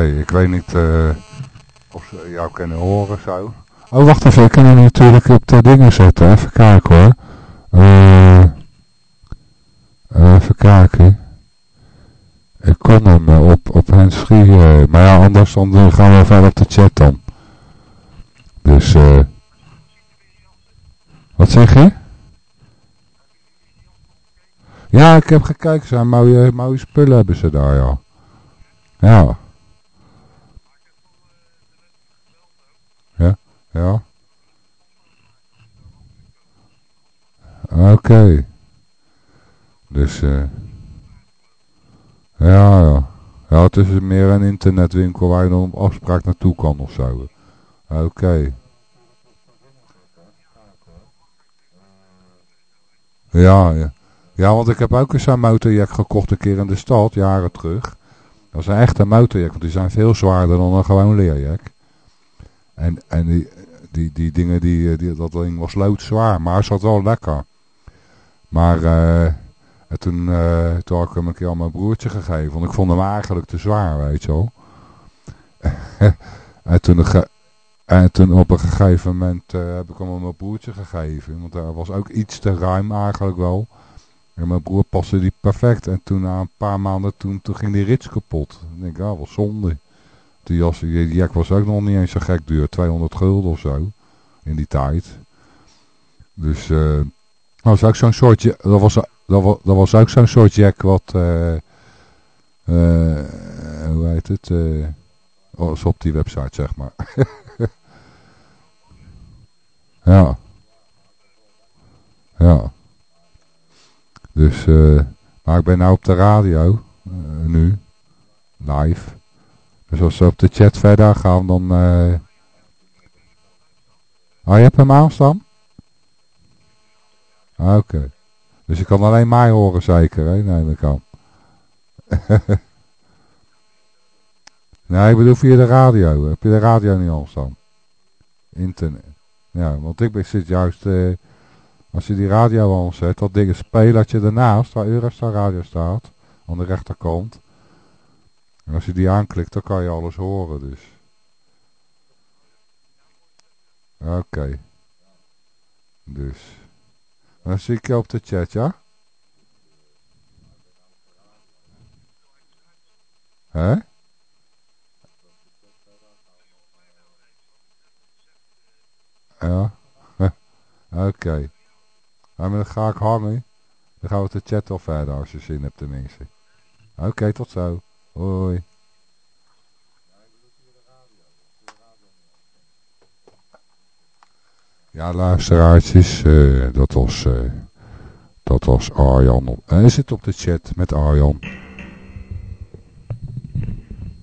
Ik weet niet uh, of ze jou kunnen horen zo. Oh, wacht even. Ik kan hem natuurlijk op de dingen zetten. Even kijken hoor. Uh, even kijken. Ik kon hem op, op handsfree. Maar ja, anders dan gaan we verder op de chat dan. Dus, eh... wat zeg je? Ja, ik heb gekeken. Zijn mooie, mooie spullen hebben ze daar, ja. Ja. Ja. Oké. Dus, eh... ja, ja. Ja, het is meer een internetwinkel waar je dan op afspraak naartoe kan of zo. Oké. Ja, ja. Ja, want ik heb ook eens een motorjack gekocht een keer in de stad, jaren terug. Dat is een echte motorjack, want die zijn veel zwaarder dan een gewoon leerjack. En, en die, die, die dingen, die, die, dat ding was loodzwaar, maar het zat wel lekker. Maar en toen, uh, toen had ik hem een keer aan mijn broertje gegeven, want ik vond hem eigenlijk te zwaar, weet je wel. en, toen, en toen op een gegeven moment heb ik hem aan mijn broertje gegeven, want hij was ook iets te ruim eigenlijk wel. En mijn broer paste die perfect. En toen na een paar maanden, toen, toen ging die rits kapot. Ik denk, ja, wat zonde. Die, jas, die jack was ook nog niet eens zo gek duur. 200 gulden of zo. In die tijd. Dus, uh, dat was ook zo'n soortje, dat was, dat was, dat was ook zo'n soort jack wat, uh, hoe heet het, uh, was op die website, zeg maar. ja. Ja. Dus, maar ik ben nou op de radio, nu, live. Dus als we op de chat verder gaan, dan... Oh, je hebt hem aanstaan? Ah, Oké. Dus je kan alleen mij horen zeker, hè? Nee, dat kan. nee, ik bedoel via de radio. Heb je de radio niet aanstaan? Internet. Ja, want ik zit juist... Uh, als je die radio aanzet, dat ding spelertje ernaast, waar Eurostar radio staat, aan de rechterkant. En als je die aanklikt, dan kan je alles horen dus. Oké. Dus. Dan zie ik je op de chat, ja? Hè? Ja. Oké. Okay. Dan ga ik hangen. Dan gaan we de chat al verder als je zin hebt tenminste. Oké, tot zo. Hoi. Ja, luisteraartjes, uh, dat was, uh, dat was Arjan. Hij zit op de chat met Arjan.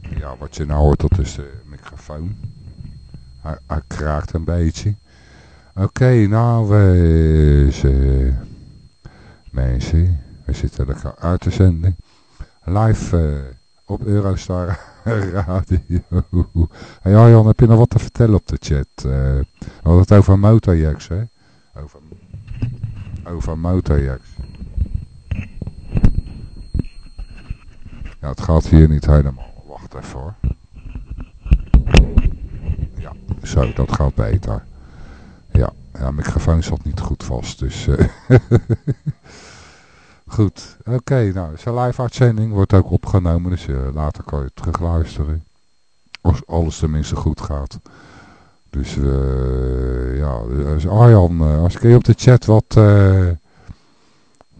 Ja, wat je nou hoort, dat is de microfoon. Hij, kraakt een beetje. Oké, nou, we, mensen, we zitten lekker uit te zenden. Live op Eurostar Radio. Hey Arjan, heb je nog wat te vertellen op de chat? Uh, we hadden het over motorjacks, hè? Over, over motorjacks. Ja, het gaat hier niet helemaal. Wacht even hoor. Ja, zo, dat gaat beter. Ja, ja, microfoon zat niet goed vast, dus... Uh, goed, oké, nou, zijn live uitzending wordt ook opgenomen, dus uh, later kan je terug luisteren. Als alles tenminste goed gaat. Dus, uh, ja, dus Arjan, als ik je op de chat wat...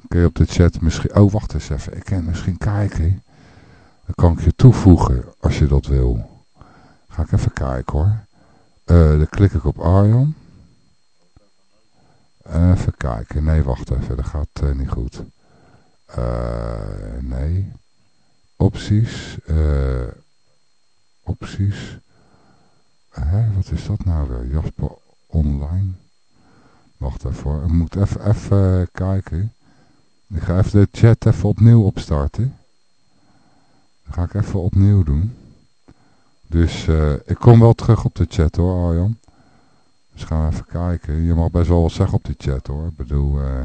kun je op de chat misschien... Oh, wacht eens even, ik kan misschien kijken. Dan kan ik je toevoegen, als je dat wil. Ga ik even kijken hoor. dan klik ik op Arjan. Even kijken. Nee, wacht even. Dat gaat uh, niet goed. Uh, nee. Opties. Uh, opties. Hè, wat is dat nou weer? Jasper Online. Wacht even. Ik moet even, even kijken. Ik ga even de chat even opnieuw opstarten. Ga ik even opnieuw doen. Dus ik kom wel terug op de chat hoor Arjan. Dus gaan we even kijken. Je mag best wel wat zeggen op die chat hoor. Ik bedoel, uh,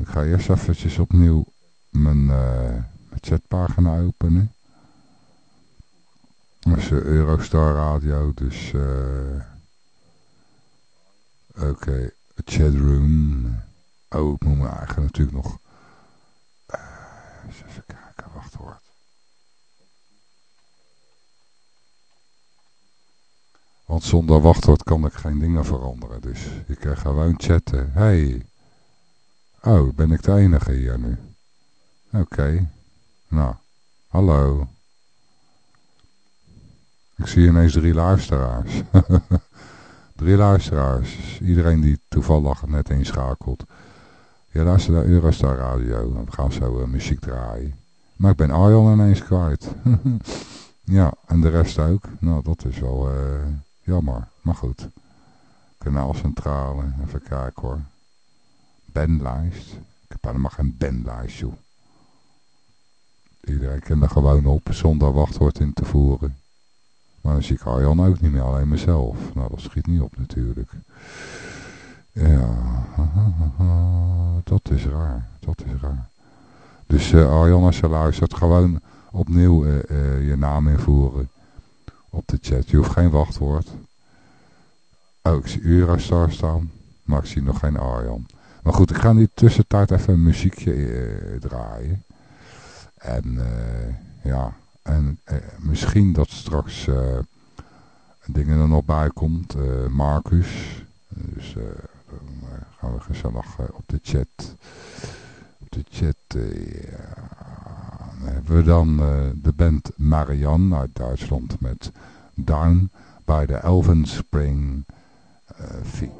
ik ga eerst eventjes opnieuw mijn, mijn chatpagina openen. Dat is Eurostar Radio, dus... Uh, Oké, chatroom. Oh, ik moet me eigenlijk natuurlijk nog... Uh, even kijken, wachtwoord. Want zonder wachtwoord kan ik geen dingen veranderen. Dus je kan gewoon chatten. Hey. Oh, ben ik de enige hier nu? Oké. Nou, hallo. Ik zie ineens drie luisteraars. drie luisteraars. Iedereen die toevallig net inschakelt. Ja, luister naar Eurostar Radio. We gaan zo uh, muziek draaien. Maar ik ben Arjan ineens kwijt. ja, en de rest ook. Nou, dat is wel uh, jammer. Maar goed. Kanaalcentrale. Even kijken hoor. Bandlijst. Ik heb helemaal geen bandlijst, joh. Iedereen kan er gewoon op zonder wachtwoord in te voeren. Maar dan zie ik Arjan ook niet meer, alleen mezelf. Nou, dat schiet niet op natuurlijk. Ja, dat is raar. Dat is raar. Dus uh, Arjan, als je luistert, gewoon opnieuw uh, uh, je naam invoeren op de chat. Je hoeft geen wachtwoord. Oh, ik zie Eurostar staan, maar ik zie nog geen Arjan. Maar goed, ik ga die tussentijd even een muziekje draaien. En ja, en misschien dat straks dingen er nog bij komt. Marcus. Dus dan gaan we gezellig op de chat. Op de chat ja. hebben we dan de band Marianne uit Duitsland met Down by the Elven Spring Feet.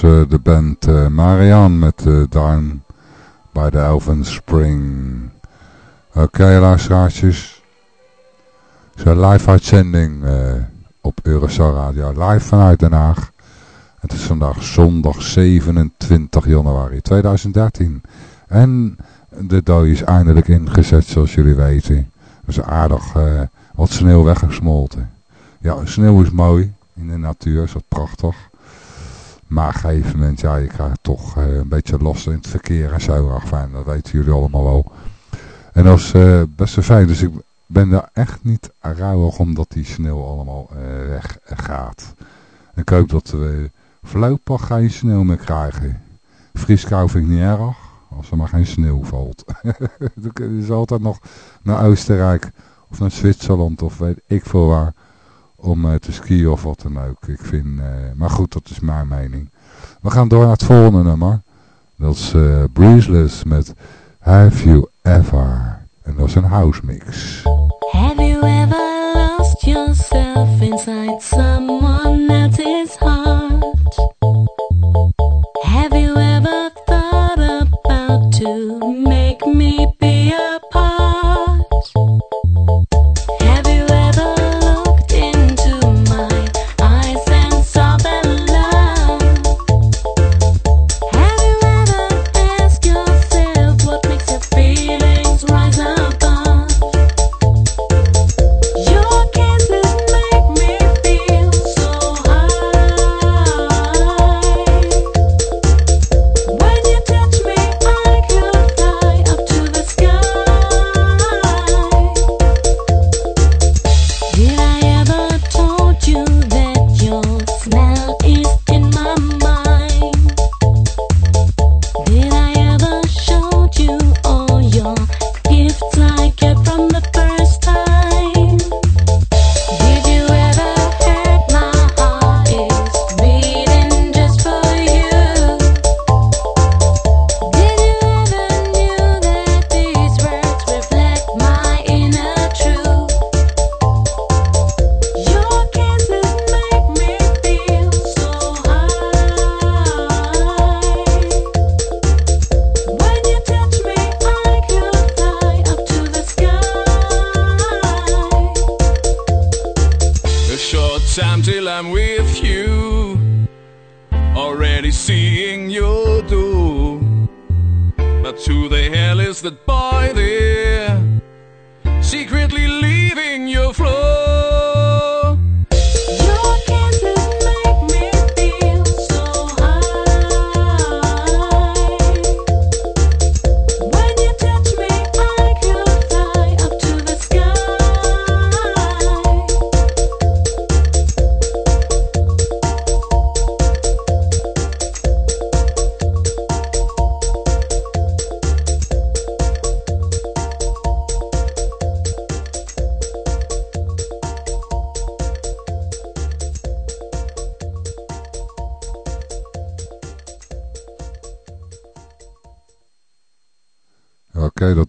Was uh, de band uh, Marianne met uh, Down by the Elven Spring. Oké, okay, luisteraartjes. Live uitzending op Eurostar Radio. Live vanuit Den Haag. Het is vandaag zondag 27 januari 2013. En de dooi is eindelijk ingezet zoals jullie weten. Is aardig wat sneeuw weggesmolten. Ja, sneeuw is mooi in de natuur, is dat prachtig. Maar op een gegeven moment, ja, je krijgt toch uh, een beetje last in het verkeer en zo. Fijn, dat weten jullie allemaal wel. En dat is uh, best fijn. Dus ik ben daar echt niet rouwig omdat die sneeuw allemaal uh, weg. En ik hoop dat we voorlopig geen sneeuw meer krijgen. Vrieskou vind ik niet erg, als er maar geen sneeuw valt. Dan is altijd nog naar Oostenrijk of naar Zwitserland of weet ik veel waar om uh, te skiën of wat dan ook. Ik vind, uh, maar goed, dat is mijn mening. We gaan door naar het volgende nummer. Dat is uh, Breezeless met Have You Ever. En dat is een house mix. Have you ever lost yourself inside someone else's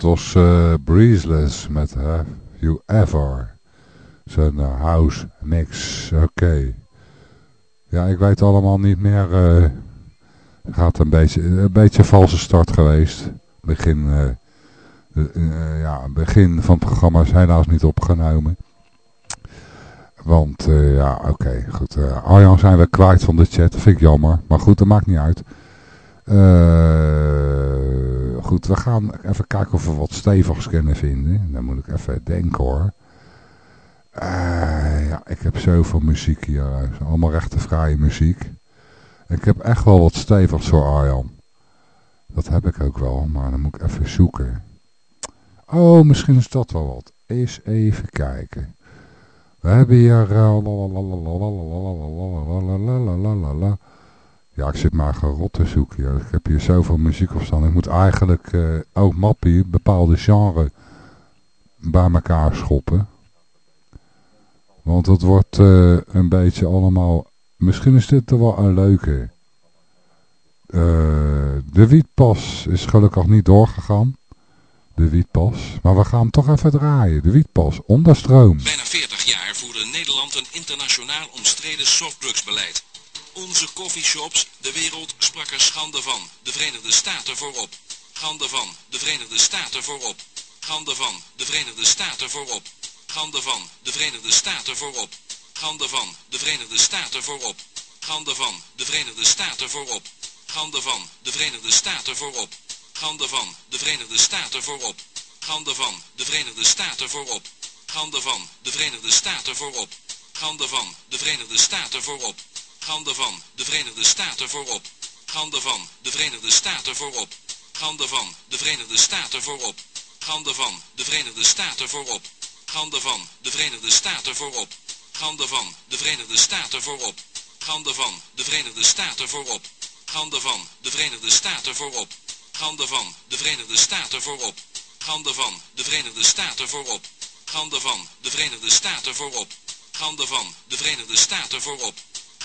was uh, Breezeless met Have You Ever. Zijn uh, house mix. Oké. Ja, ik weet allemaal niet meer. Uh, gaat een beetje, een beetje valse start geweest. Begin, ja, begin van het programma is helaas niet opgenomen. Want, ja, oké, goed. Arjan zijn we kwijt van de chat. Vind ik jammer. Maar goed, dat maakt niet uit. Uh, goed, we gaan even kijken of we wat stevigs kunnen vinden. Dan moet ik even denken hoor. Uh, ja, ik heb zoveel muziek hier. Allemaal rechtenvrije muziek. Ik heb echt wel wat stevigs voor Arjan. Dat heb ik ook wel, maar dan moet ik even zoeken. Oh, misschien is dat wel wat. Eens even kijken. We hebben hier... Ja, ik zit maar gerot te zoeken. Ik heb hier zoveel muziek op staan. Ik moet eigenlijk uh, ook mappie, bepaalde genre bij elkaar schoppen. Want het wordt uh, een beetje allemaal... Misschien is dit er wel een leuke. Uh, de wietpas is gelukkig niet doorgegaan. De wietpas. Maar we gaan hem toch even draaien. De wietpas, onderstroom. Bijna 40 jaar voerde Nederland een internationaal omstreden softdrugsbeleid onze coffeeshops, de wereld sprak er schande van, de Verenigde Staten voorop. Schande van, de Verenigde Staten voorop. Schande van, de Verenigde Staten voorop. Schande van, de Verenigde Staten voorop. Schande van, de Verenigde Staten voorop. Schande van, de Verenigde Staten voorop. Schande van, de Verenigde Staten voorop. Schande van, de Verenigde Staten voorop. Schande van, de Verenigde Staten voorop. Schande van, de Verenigde Staten voorop. Schande van, de Verenigde Staten voorop. Gande van, de Verenigde Staten voorop. Gande van, de Verenigde Staten voorop. Gande van, de Verenigde Staten voorop. Gande van, de Verenigde Staten voorop. Gande van, de Verenigde Staten voorop. Gande van, de Verenigde Staten voorop. Gande van, de Verenigde Staten voorop. Gande van, de Verenigde Staten voorop. Gande van, de Verenigde Staten voorop. Gande van, de Verenigde Staten voorop. Gande van, de Verenigde Staten voorop. Gande van, de Verenigde Staten voorop.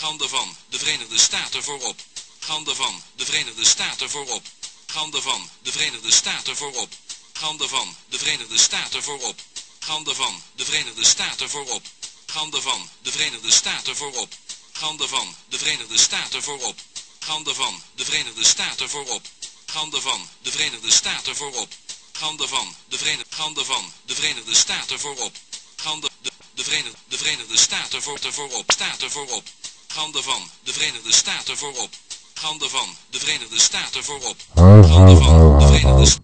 Gande van, de Verenigde Staten voorop. Gande van, de Verenigde Staten voorop. Gande van, de Verenigde Staten voorop. Gande van, de Verenigde Staten voorop. Gande van, de Verenigde Staten voorop. Gande van, de Verenigde Staten voorop. Gande van, de Verenigde Staten voorop. Gande van, de Verenigde Staten voorop. Gande van, de Verenigde Staten voorop. Gande van, de Verenigde, gande van, de Verenigde Staten voorop. Gande, de, de Verenigde, de Verenigde Staten voor, voorop, Staten voorop. Gande van, de Verenigde Staten voorop. Gande van, de Verenigde Staten voorop. Ho, van, de. Verenigde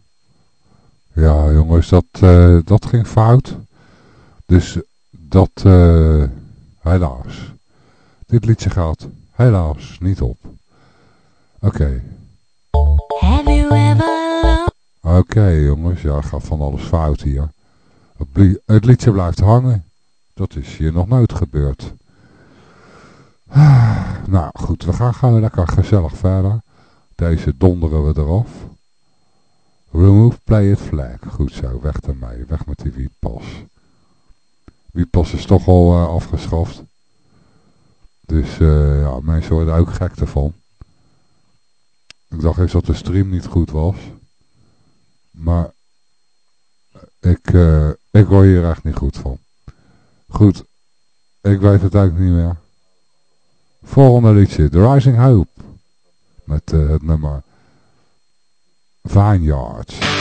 Ja, jongens, dat, eh, dat ging fout. Dus dat, eh, helaas. Dit liedje gaat helaas niet op. Oké. Have you ever loved? Oké, jongens, ja, gaat van alles fout hier. Het liedje blijft hangen. Dat is hier nog nooit gebeurd. Nou goed, we gaan gewoon lekker gezellig verder. Deze donderen we eraf. Remove play it flag. Goed zo, weg ermee. Weg met die wietpas. Wietpas is toch al eh, afgeschaft. Dus eh, ja, mensen worden ook gek ervan. Ik dacht eens dat de stream niet goed was. Maar ik, eh, ik word hier echt niet goed van. Goed, ik weet het eigenlijk niet meer. Volgende liedje, The Rising Hope. Met eh, het nummer Vineyards.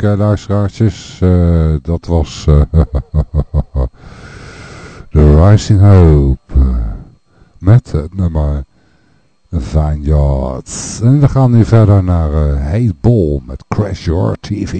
Oké, luisteraartjes, uh, dat was The Rising Hope met het nummer Vineyards. En we gaan nu verder naar Hey Bol met Crash Your TV.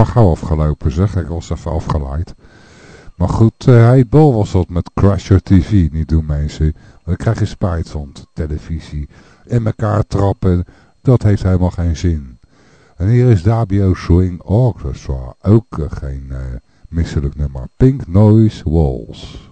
Nummer gauw afgelopen zeg. Ik was even afgeleid. Maar goed, uh, hey, Bol was dat met Crasher TV. Niet doen mensen. Dan krijg je spijt van televisie. In elkaar trappen. Dat heeft helemaal geen zin. En hier is Dabio Swing Orchestra. Ook uh, geen uh, misselijk nummer. Pink Noise Walls.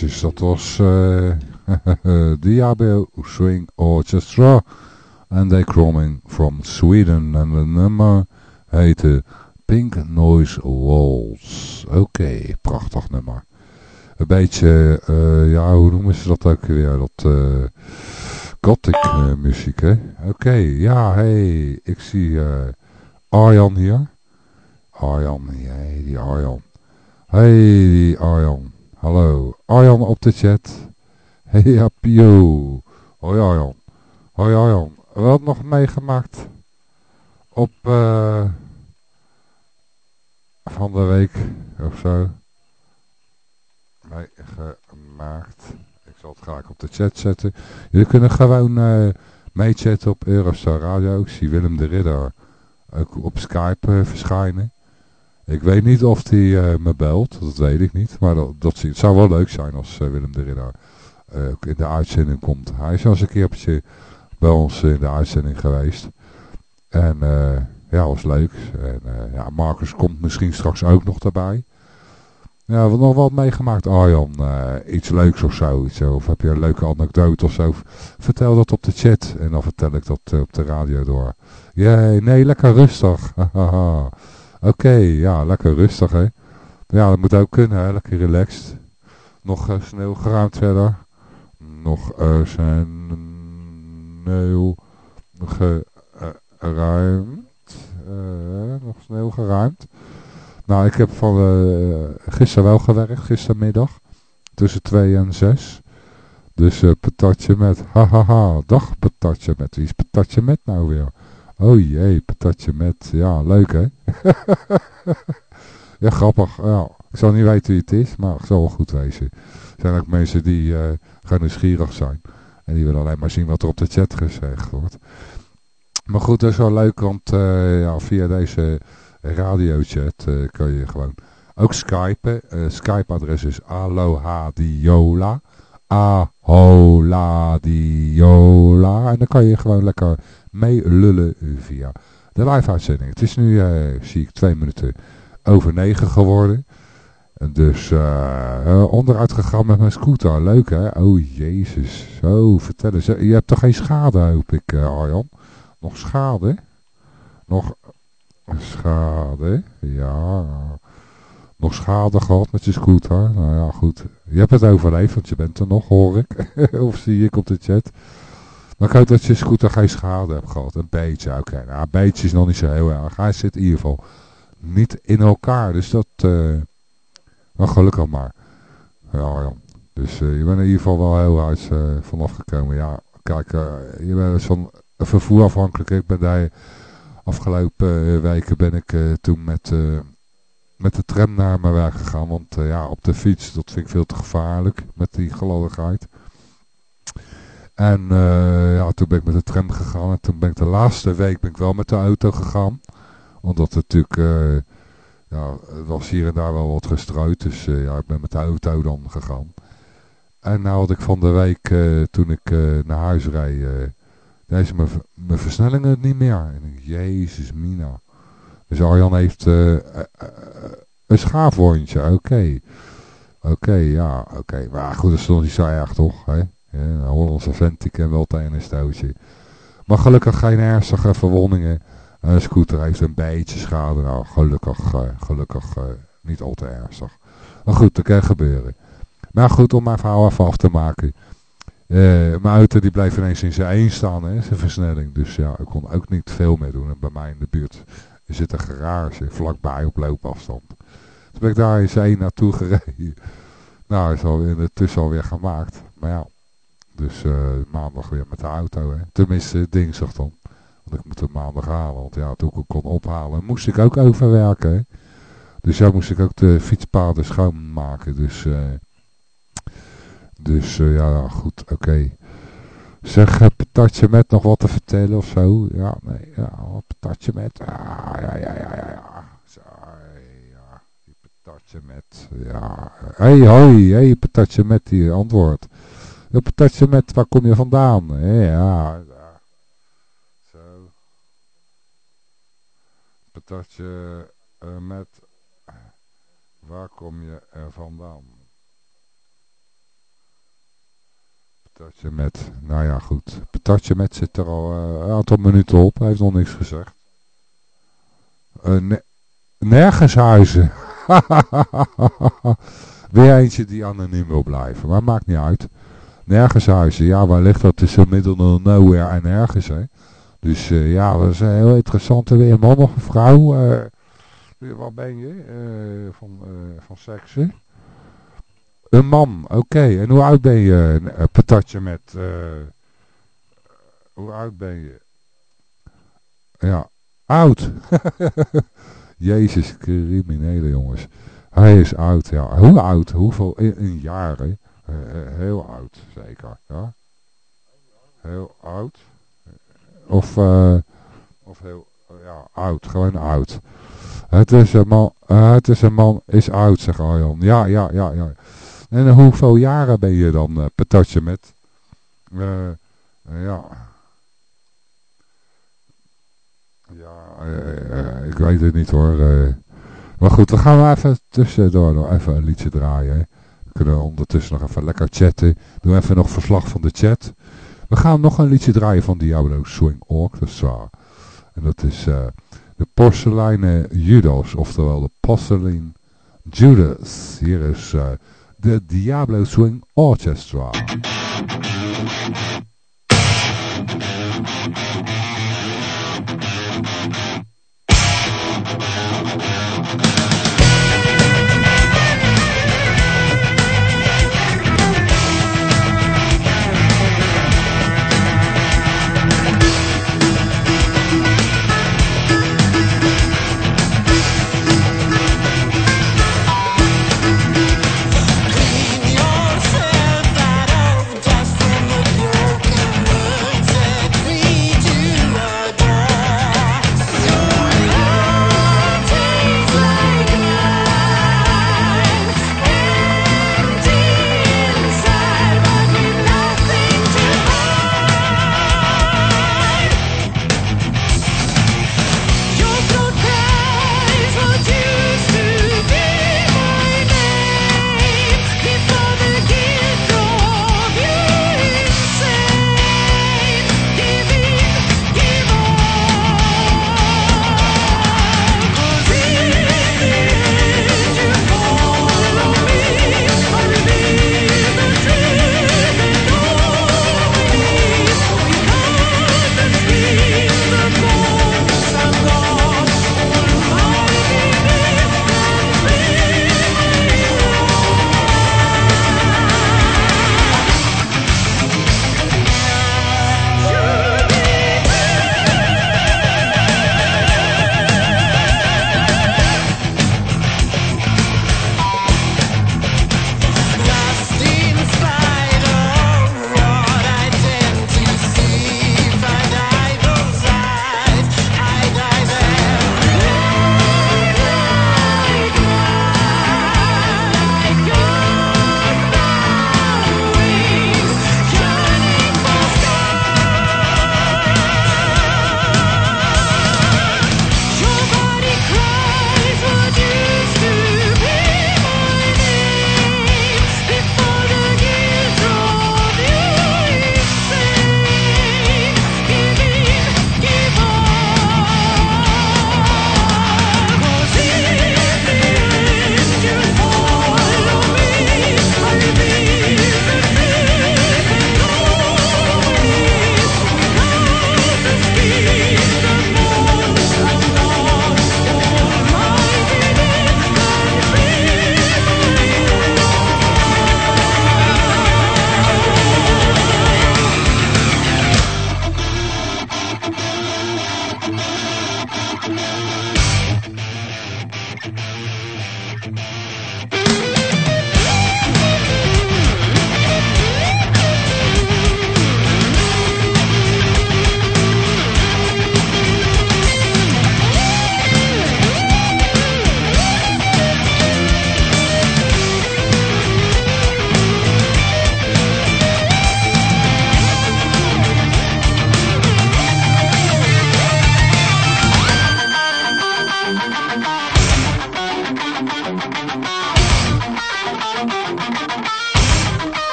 Dat was Diablo Swing Orchestra. En they coming from Sweden. En de nummer heette Pink Noise Waltz. Oké, prachtig nummer. Een beetje, eh, ja, hoe noemen ze dat ook weer? Dat eh gothic eh, muziek, hè? Oké, ja, hey, ik zie Arjan hier. Arjan, hey, die Arjan. Hey, die Arjan. Hallo. Arjan op de chat. Hey, ja, Pio. Hoi Arjan. Hoi Arjan. Wat nog meegemaakt op eh van de week of zo? Meegemaakt. Ik zal het graag op de chat zetten. Jullie kunnen gewoon eh meechatten op Eurostar Radio. Ik zie Willem de Ridder ook op Skype eh, verschijnen. Ik weet niet of hij eh, me belt, dat weet ik niet. Maar dat, het zou wel leuk zijn als eh, Willem de Ridder ook in de uitzending komt. Hij is al eens een keertje bij ons in de uitzending geweest. En ja, was leuk. En ja, Marcus komt misschien straks ook nog daarbij. Ja, we hebben nog wat meegemaakt, Arjan. iets leuks of zo, iets, Of heb je een leuke anekdote of zo? Vertel dat op de chat. En dan vertel ik dat op de radio door. Jee, nee, lekker rustig. Oké, ja, lekker rustig, hè. Ja, dat moet ook kunnen, hè. Lekker relaxed. Nog uh, sneeuw geruimd verder. Nog uh, sneeuw geruimd. Uh, nog sneeuw geruimd. Nou, ik heb van gisteren wel gewerkt, gistermiddag. Tussen 2 en 6. Dus patatje met, hahaha, dag patatje met. Wie is patatje met nou weer? Oh jee, patatje met, ja, leuk hè? ja, grappig, ja. Ik zal niet weten wie het is, maar het zal wel goed wezen. Er zijn ook mensen die eh gewoon nieuwsgierig zijn. En die willen alleen maar zien wat er op de chat gezegd wordt. Maar goed, dat is wel leuk, want eh, ja, via deze radiochat eh kan je gewoon ook skypen. Skype-adres is alohadiola. Aholadiola. En dan kan je gewoon lekker mee lullen via de live-uitzending. Het is nu, eh, zie ik, twee minuten over negen geworden. En Dus eh, eh, onderuit gegaan met mijn scooter. Leuk hè? Oh jezus. Zo, vertel eens. Je hebt toch geen schade, hoop ik, Arjan? Nog schade? Nog schade? Ja. Nog schade gehad met je scooter? Nou ja, goed. Je hebt het overleefd, want je bent er nog, hoor ik. of zie ik op de chat. Maar ik hoop dat je scooter geen schade hebt gehad. Een beetje, oké. Nou, een beetje is nog niet zo heel erg. Hij zit in ieder geval niet in elkaar. Dus dat... nou, gelukkig maar. Ja, Arjan. Dus eh, je bent in ieder geval wel heel hard eh, vanaf gekomen. Ja, kijk, je bent dus van vervoer afhankelijk. Ik ben daar afgelopen weken ben ik toen met, met de tram naar mijn werk gegaan. Want ja, op de fiets, dat vind ik veel te gevaarlijk met die gladdigheid. En eh, ja, toen ben ik met de tram gegaan. En toen ben ik de laatste week ben ik wel met de auto gegaan. Omdat het natuurlijk... eh, ja, was hier en daar wel wat gestrooid. Dus eh, ja, ik ben met de auto dan gegaan. En nou had ik van de week, toen ik naar huis rijd, deze mijn, versnellingen niet meer. En ik, jezus mina. Dus Arjan heeft een schaafwondje, oké. Oké, ja, oké. Maar goed, dat is nog niet zo erg toch, hè? Ja, een Hollandse vent, wel tegen een stootje. Maar gelukkig geen ernstige verwondingen. Een scooter heeft een beetje schade. Nou, gelukkig, eh, gelukkig eh, niet al te ernstig. Maar goed, dat kan gebeuren. Maar goed, om mijn verhaal even af te maken. Eh, mijn auto die bleef ineens in zijn één staan, hè, zijn versnelling. Dus ja, ik kon ook niet veel meer doen. En bij mij in de buurt zit een garage vlakbij op loopafstand. Dus ben ik daar in zijn naartoe gereden. Nou, is al in de tussen alweer gemaakt. Maar ja, dus eh, maandag weer met de auto. Hè. Tenminste, dinsdag dan. Want ik moet het maandag halen. Want ja, toen ik hem kon ophalen, moest ik ook overwerken. Dus ja, moest ik ook de fietspaden schoonmaken. Dus, eh dus eh, ja, goed, oké. Zeg, patatje met nog wat te vertellen of zo? Ja, nee, ja, patatje met. Ah, ja, ja, ja, ja, ja. Ja, patatje met. Ja, hé, hey, hoi, hey, patatje met, die antwoord. Ja, patatje met, waar kom je vandaan? Ja, ja. Zo. Patatje eh, met, waar kom je er vandaan? Patatje met, nou ja goed. Patatje met zit er al eh, een aantal minuten op. Hij heeft nog niks gezegd. Eh, ne nergens huizen. Weer eentje die anoniem wil blijven. Maar maakt niet uit. Nergens huizen. Ja, waar ligt dat tussen middle nowhere en ergens, hè? Dus eh, ja, dat is een heel interessant. Weer een man of een vrouw? eh waar ben je? Eh, van, van seksen? Een man, oké. En hoe oud ben je, uh, patatje met... hoe oud ben je? Ja, oud. Jezus, criminele jongens. Hij is oud, ja. Hoe oud? Hoeveel? In, in jaren? Eh, eh, heel oud, zeker. Ja? Heel oud? Of, eh, of heel, ja, oud. Gewoon oud. Het is een man, het is een man, is oud, zegt Arjan. Ja, ja, ja, ja. En hoeveel jaren ben je dan, patatje met? Uh, ja. Ja, ik weet het niet hoor. maar goed, dan gaan we even tussendoor nog even een liedje draaien. Kunnen ondertussen nog even lekker chatten. Doe even nog verslag van de chat. We gaan nog een liedje draaien van Diablo Swing Orchestra. En dat is uh, de Porseleinen Judas, oftewel de Porcelain Judas. Hier is uh, de Diablo Swing Orchestra.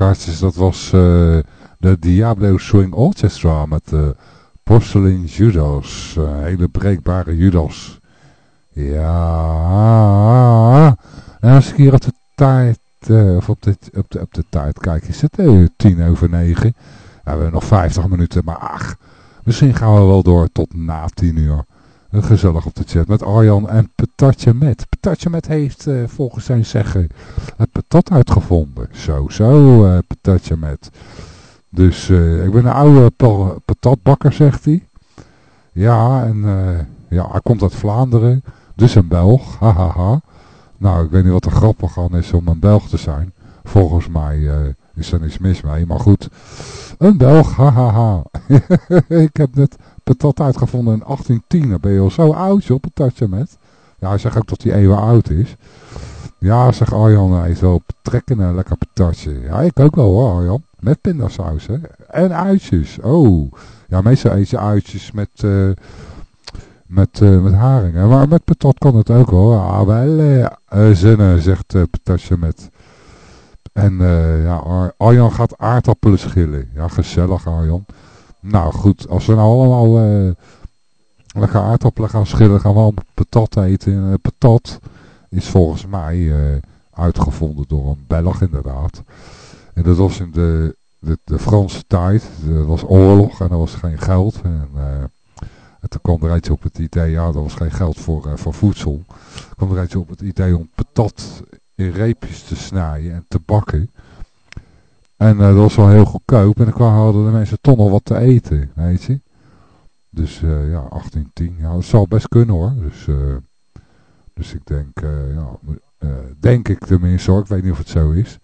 Uh, luisteraars. Dat was uh, de Diablo Swing Orchestra met de Porcelain Judas. hele breekbare Judas. Ja. En als ik hier op de tijd, of op de, op, de, op de tijd kijk, is het tien over negen. Ja, we hebben nog 50 minuten, maar ach, misschien gaan we wel door tot na tien uur. Gezellig op de chat met Arjan en Patatje Met. Patatje Met heeft uh, volgens zijn zeggen het patat uitgevonden. Zo, zo, uh, Patatje Met. Dus ik ben een oude patatbakker, zegt hij. Ja, en ja, hij komt uit Vlaanderen. Dus een Belg, hahaha. Ha, ha. Nou, ik weet niet wat er grappig aan is om een Belg te zijn. Volgens mij is er niets mis mee. Maar goed, een Belg, hahaha. ik heb net patat uitgevonden in 1810. Dan ben je al zo oud, joh, met. Ja, hij zegt ook dat hij eeuwen oud is. Ja, zegt Arjan, hij is wel trekken een lekker patatje. Ja, ik ook wel hoor, Arjan. Met pindasaus, hè. En uitjes. Oh. Ja, meestal eet je uitjes met, uh, met, uh, met haring. Maar met patat kan het ook hoor. Ah, wel uh, zinnen, zegt uh, patatje met. En ja, Ar Arjan gaat aardappelen schillen. Ja, gezellig Arjan. Nou goed, als we nou allemaal uh, lekker aardappelen gaan schillen, gaan we allemaal patat eten. Uh, patat is volgens mij uh, uitgevonden door een Belg inderdaad. En dat was in de, de, de Franse tijd. Er was oorlog en er was geen geld. En, en toen kwam er eentje op het idee, ja, er was geen geld voor, voor voedsel. Kwam er eentje op het idee om patat in reepjes te snijden en te bakken. En uh, dat was wel heel goedkoop. En dan kwamen, hadden de mensen toch nog wat te eten, weet je. Dus uh, ja, 1810. Ja, dat zal best kunnen hoor. Dus, uh, dus ik denk, ja, denk ik tenminste hoor. Ik weet niet of het zo is.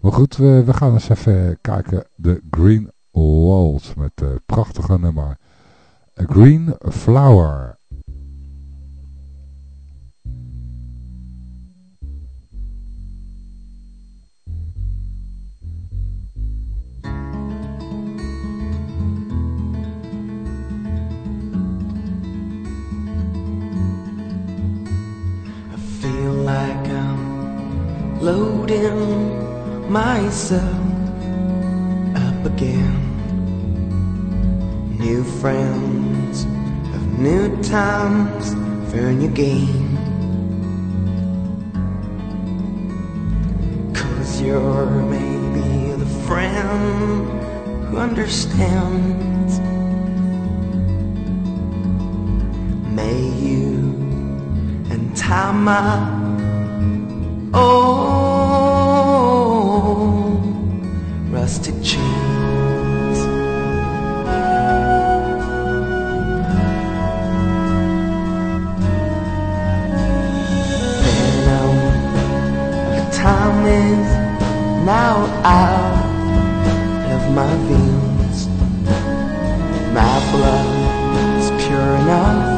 Maar goed, we, gaan eens even kijken. De Green Walls met de prachtige nummer. A Green Flower. Like I'm loading myself up again. New friends of new times for a new game. Cause you're maybe the friend who understands. May you and time Oh, rustic chains. Then the time is now out of my veins. My blood is pure enough,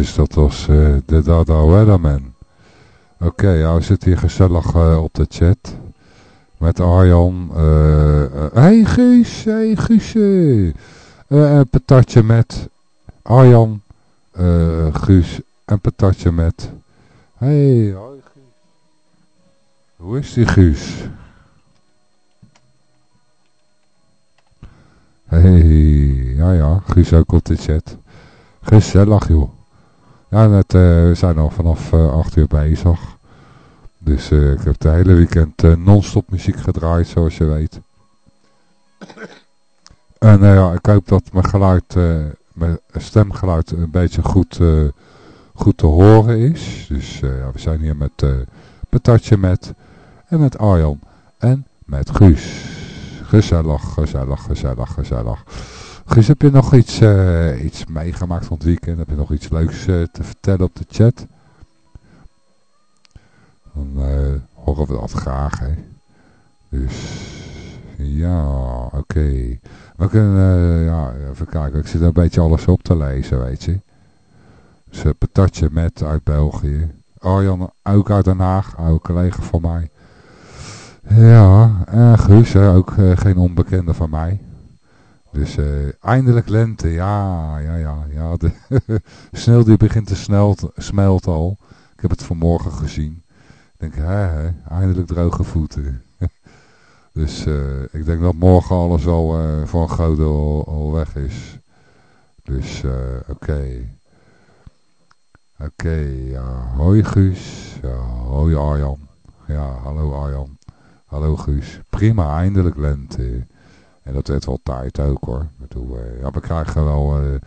luisteraartjes, dat was eh, de Dada Weatherman. Oké, we zitten hier gezellig eh, op de chat. Met Arjan. eh hey Guus, hey Guusje. Een patatje met Arjan, Guus en patatje met... Hey, hoi Guus. Hoe is die Guus? Hey, ja ja, Guus ook op de chat. Gezellig joh. Ja, net, eh, we zijn al vanaf eh 8 uur bezig. Dus eh, ik heb het hele weekend eh, non-stop muziek gedraaid, zoals je weet. En eh, ja, ik hoop dat mijn geluid, eh, mijn stemgeluid een beetje goed, eh, goed te horen is. Dus eh, ja, we zijn hier met eh Patatje met en met Arjan en met Guus. Gezellig, gezellig, gezellig, gezellig. Guus, heb je nog iets, eh, iets meegemaakt van het weekend? Heb je nog iets leuks eh, te vertellen op de chat? Dan eh, horen we dat graag, hè. Dus, ja, oké. We kunnen, ja, even kijken. Ik zit een beetje alles op te lezen, weet je. Dus uh, Patatje met uit België. Arjan ook uit Den Haag, oude collega van mij. Ja, en Guus, ook geen onbekende van mij. Dus eh, eindelijk lente, ja, ja, ja. ja de sneeuw die begint te smelten al. Ik heb het vanmorgen gezien. Ik denk, hè, hè eindelijk droge voeten. dus eh, ik denk dat morgen alles al voor een al, al weg is. Dus eh, oké. Oké, ja. Hoi Guus. Ja, hoi Arjan. Ja, hallo Arjan. Hallo Guus. Prima, eindelijk lente. En dat werd wel tijd ook hoor. Bedoel, eh, ja, we krijgen wel eh,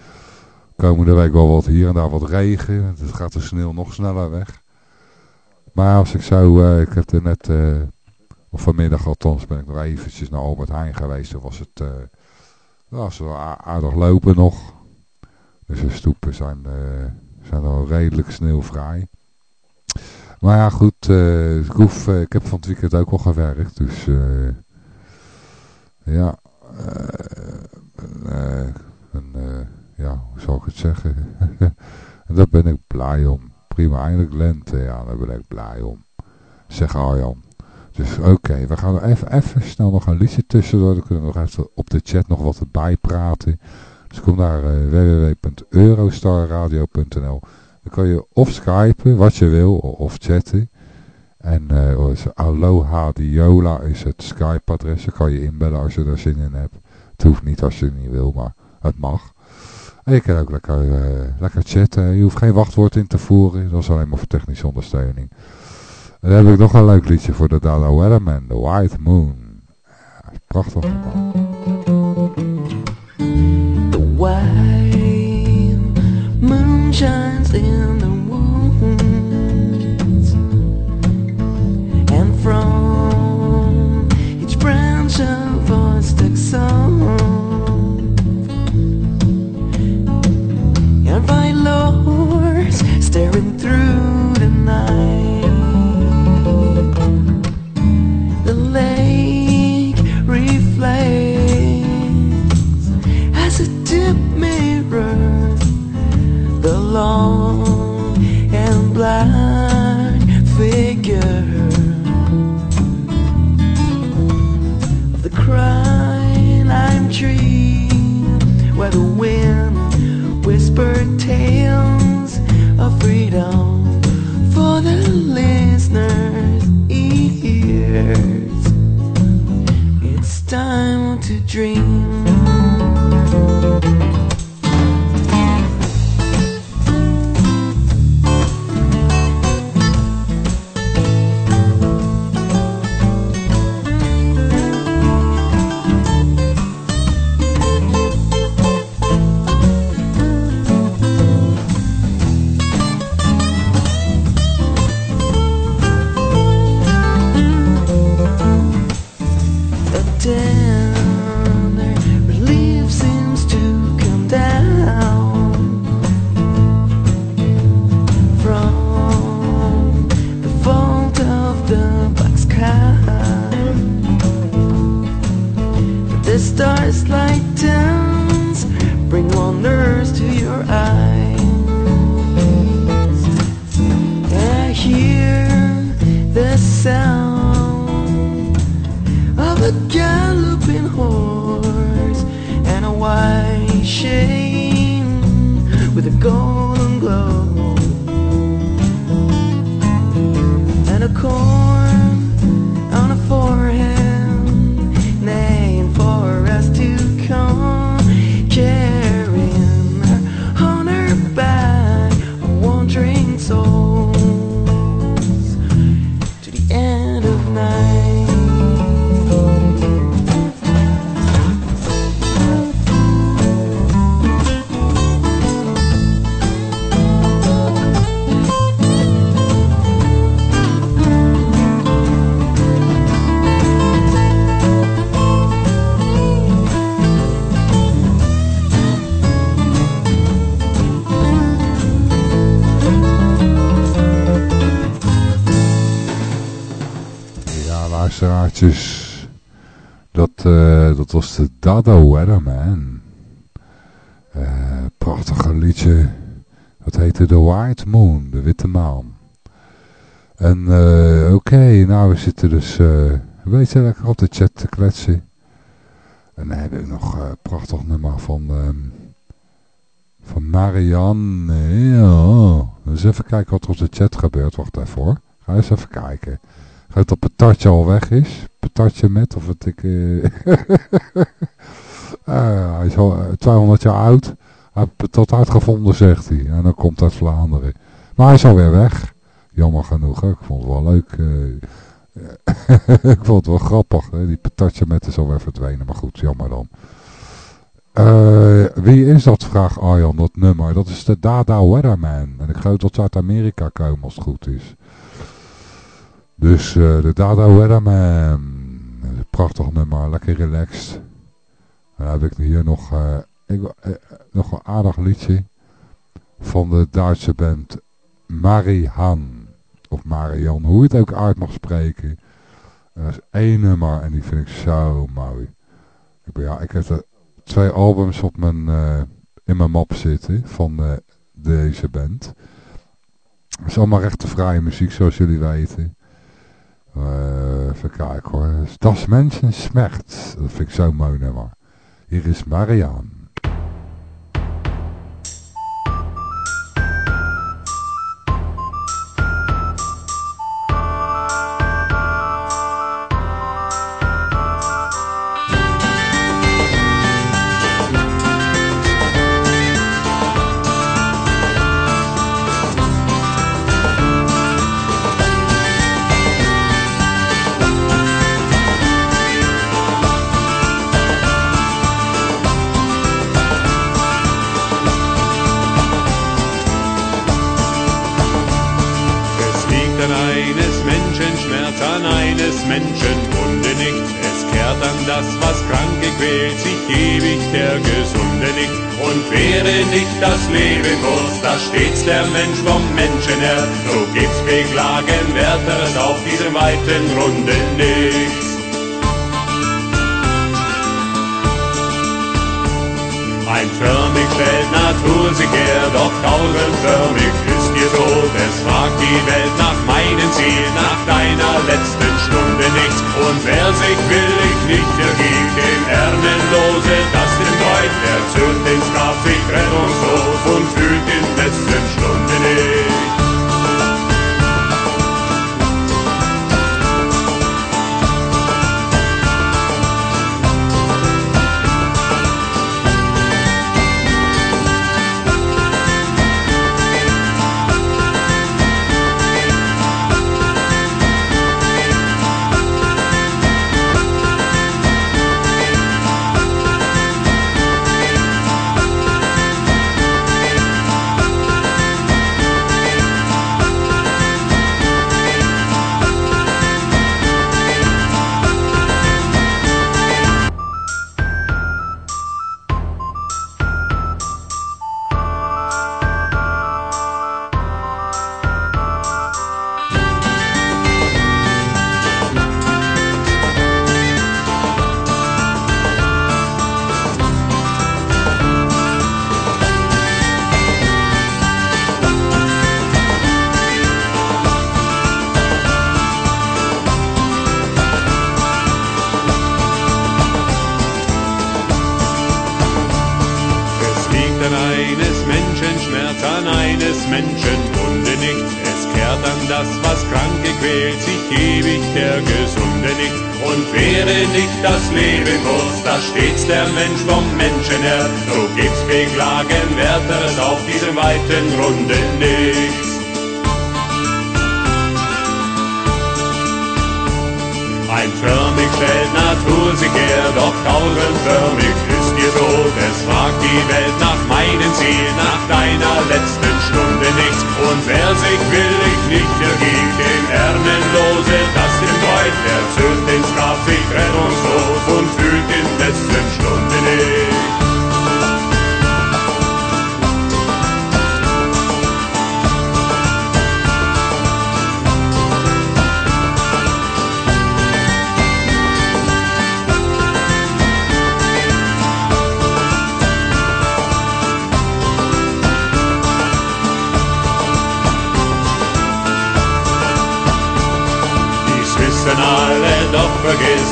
komende week wel wat hier en daar wat regen. Het gaat de sneeuw nog sneller weg. Maar als ik zo, eh, ik heb er net, eh, of vanmiddag althans, ben ik nog eventjes naar Albert Heijn geweest. Toen was het, was wel aardig lopen nog. Dus de stoepen zijn, zijn al redelijk sneeuwvrij. Maar ja, goed, ik, ik heb van het weekend ook al gewerkt, dus ja, eh, eh, en, eh, ja, hoe zal ik het zeggen? en daar ben ik blij om. Prima, eindelijk lente, ja, daar ben ik blij om. Zeg Arjan. Dus oké, we gaan er even, even snel nog een liedje tussendoor. Dan kunnen we nog even op de chat nog wat erbij praten. Dus kom naar www.eurostarradio.nl. Dan kan je of skypen, wat je wil, of chatten. En uh, Aloha Diola is het Skype-adres. Dan kan je inbellen als je er zin in hebt. Het hoeft niet als je het niet wil, maar het mag. En je kan ook lekker, uh, lekker chatten. Je hoeft geen wachtwoord in te voeren. Dat is alleen maar voor technische ondersteuning. En dan heb ik nog een leuk liedje voor de Dada Weatherman. The White Moon. Prachtig. Man. The white to dream. Horse and a white chain with a golden glow and a corn Ja, luisteraartjes. Dat, eh, dat was de Dada Weatherman. Eh prachtige liedje. Dat heette The White Moon, de witte maan. En eh, oké, nou we zitten dus een beetje lekker op de chat te kletsen. En dan heb ik nog een prachtig nummer van, ehm, van Marianne. Ja, dus even kijken wat er op de chat gebeurt. Wacht hoor. Ga eens even kijken. Gaat dat patatje al weg is? Patatje met, of wat ik... eh, eh, hij is al eh, 200 jaar oud. Hij heeft patat uitgevonden, zegt hij. En dan komt uit Vlaanderen. Maar hij is alweer weg. Jammer genoeg, ik vond het wel leuk. eh. ik vond het wel grappig. Hè. Die patatje met is alweer verdwenen. Maar goed, jammer dan. Eh, wie is dat, vraagt Arjan, dat nummer? Dat is de Dada Weatherman. En ik geloof dat ze uit Amerika komen als het goed is. Dus eh, de Dada Weatherman. Prachtig nummer, lekker relaxed. Dan heb ik hier nog, eh, ik, eh, nog een aardig liedje van de Duitse band Marihan. Of Marian, hoe je het ook uit mag spreken. En dat is één nummer en die vind ik zo mooi. Ik, ben, ja, ik heb twee albums op mijn, in mijn map zitten van deze band. Het is allemaal rechte vrije muziek zoals jullie weten. Eh, even kijken hoor. Das Menschen Smerz. Dat vind ik zo'n mooi nummer. Hier is Marianne. Wäre nicht das Leben kurz, da stets der Mensch vom Menschen her, so gibt's Beklagenwerteres auf diesem weiten Runde nichts. Einförmig stellt Natur sich her, doch tausendförmig ist ihr Tod. Es fragt die Welt nach meinem Ziel, nach deiner letzten Stunde nichts. Und wer sich willig nicht ergibt, dem Ernenlose das Leut, er zürnt den Kaffee, rennt und groß und fühlt den letzten Schluss.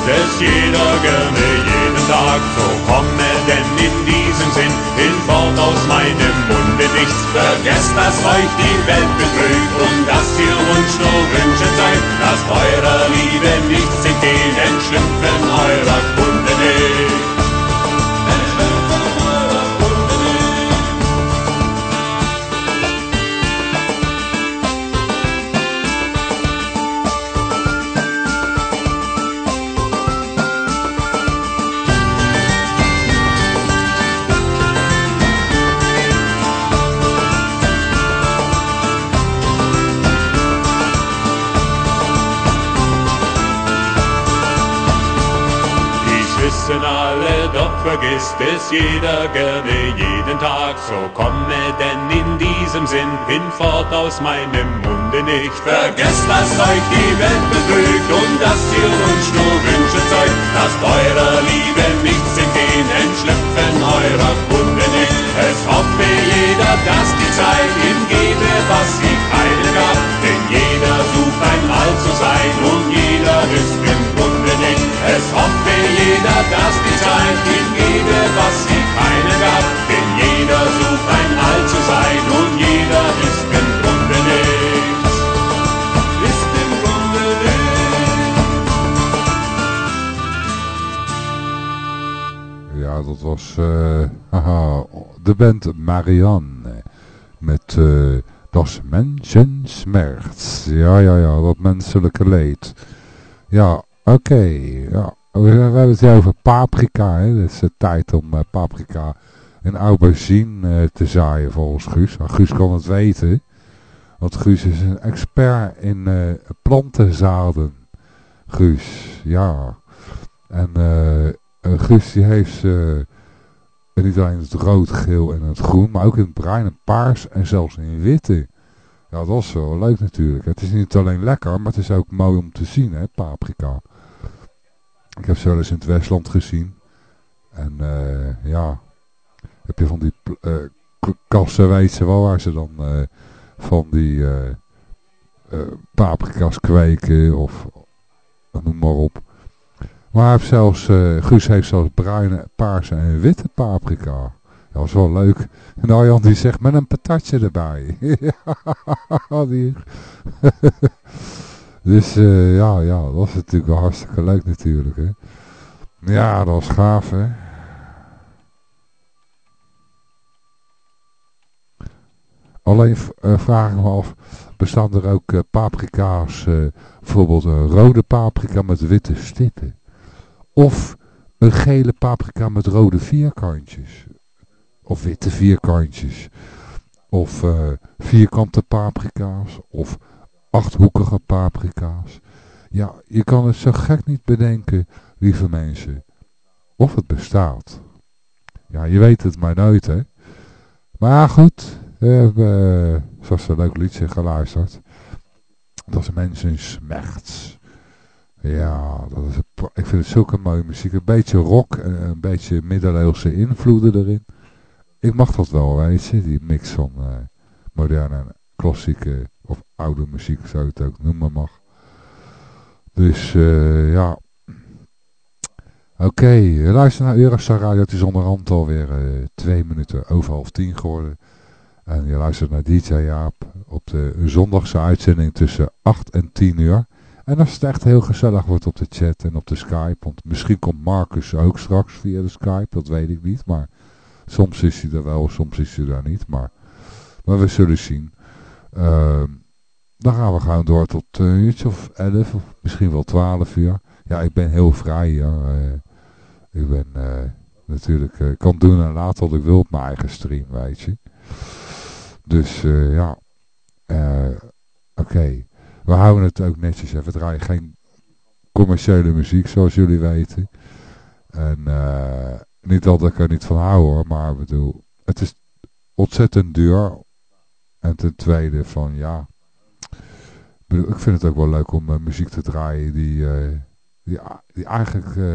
Vergisst es jeder gerne jeden Tag. So komme denn in diesem Sinn hinfort aus meinem Munde nichts. Vergesst, dass euch die Welt betrügt und dass ihr Wunsch nur Wünsche seid, dass eurer Liebe nichts entgeht, vergisst es jeder gerne jeden Tag. So komme denn in diesem Sinn hinfort aus meinem Munde nicht. Vergesst, dass euch die Welt betrügt und dass ihr uns nur Wünsche zeugt. Lasst eurer Liebe nichts entgehen, entschlüpfen eurer Kunde nicht. Es hoffe jeder, dass die Zeit ihm gebe, was sie keine gab. Denn jeder sucht ein All zu sein und jeder ist jeder, die Zeit ihm gebe, was sie keine gab. Denn jeder sucht ein All zu sein und jeder ist im Grunde nichts. Ist im Grunde nichts. Ja, dat was eh, haha, de band Marianne. Met eh Das Menschenschmerz. Ja, ja, ja, dat menselijke leed. Ja, oké. ja. We, hebben het hier over paprika. Hè. Het is uh, tijd om uh, paprika en aubergine uh, te zaaien volgens Guus. Nou, Guus kan het weten. Want Guus is een expert in plantenzaden. Guus, ja. En eh, eh, Guus die heeft eh, niet alleen het rood, geel en het groen, maar ook in het bruin en paars en zelfs in witte. Ja, dat is wel leuk natuurlijk. Het is niet alleen lekker, maar het is ook mooi om te zien, hè, paprika. Ik heb ze wel eens in het Westland gezien. En eh, ja, heb je van die eh, kassen, weet je wel, waar ze dan eh, van die paprika's kweken of noem maar op. Maar hij heeft zelfs, Guus heeft zelfs bruine, paarse en witte paprika. Dat is wel leuk. En Arjan die zegt met een patatje erbij. Ja. dus eh, ja, ja, dat is natuurlijk wel hartstikke leuk natuurlijk. Hè. Ja, dat is gaaf hè. Alleen eh, vraag ik me af, bestaan er ook eh, paprika's, bijvoorbeeld een rode paprika met witte stippen? Of een gele paprika met rode vierkantjes? Of witte vierkantjes? Of vierkante paprika's? Of achthoekige paprika's? Ja, je kan het zo gek niet bedenken, lieve mensen. Of het bestaat. Ja, je weet het maar nooit, hè. Maar goed, we hebben, eh, zoals een leuk liedje geluisterd. Dat is Mensen Smechts. Ja, dat is ik vind het zulke mooie muziek. Een beetje rock en een beetje middeleeuwse invloeden erin. Ik mag dat wel, weet je. Die mix van eh, moderne en klassieke of oude muziek, zou je het ook noemen mag. Dus eh, ja. Oké, luister naar Eurostar Radio. Het is onderhand alweer eh twee minuten over half tien geworden. En je luistert naar DJ Jaap op de zondagse uitzending tussen 8 en 10 uur. En als het echt heel gezellig wordt op de chat en op de Skype, want misschien komt Marcus ook straks via de Skype, dat weet ik niet. Maar soms is hij er wel, soms is hij daar niet. Maar, maar we zullen zien. Ehm, dan gaan we gewoon door tot uurtje of 11 of misschien wel 12 uur. Ja, ik ben heel vrij hier. eh. ik ben eh, natuurlijk, ik kan doen en laten wat ik wil op mijn eigen stream, weet je. Dus ja, oké. We houden het ook netjes. hè. We draaien geen commerciële muziek, zoals jullie weten. En niet dat ik er niet van hou hoor, maar bedoel, het is ontzettend duur. En ten tweede van ja, ik vind het ook wel leuk om eh, muziek te draaien die, eh, die, die eigenlijk eh,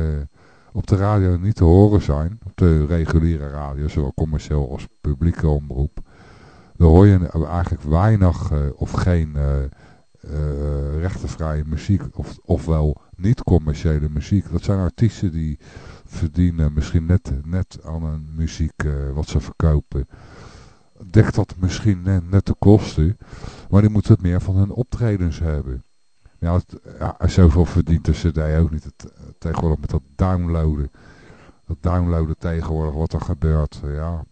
op de radio niet te horen zijn. Op de reguliere radio, zowel commercieel als publieke omroep. Daar hoor je eigenlijk weinig of geen eh, rechtenvrije muziek, of, ofwel niet-commerciële muziek. Dat zijn artiesten die verdienen misschien net, net aan een muziek wat ze verkopen. Dekt dat misschien net, net de kosten, maar die moeten het meer van hun optredens hebben. Ja, het, ja, zoveel verdient de cd ook niet. Het, tegenwoordig met dat downloaden. Dat downloaden tegenwoordig, wat er gebeurt. Ja,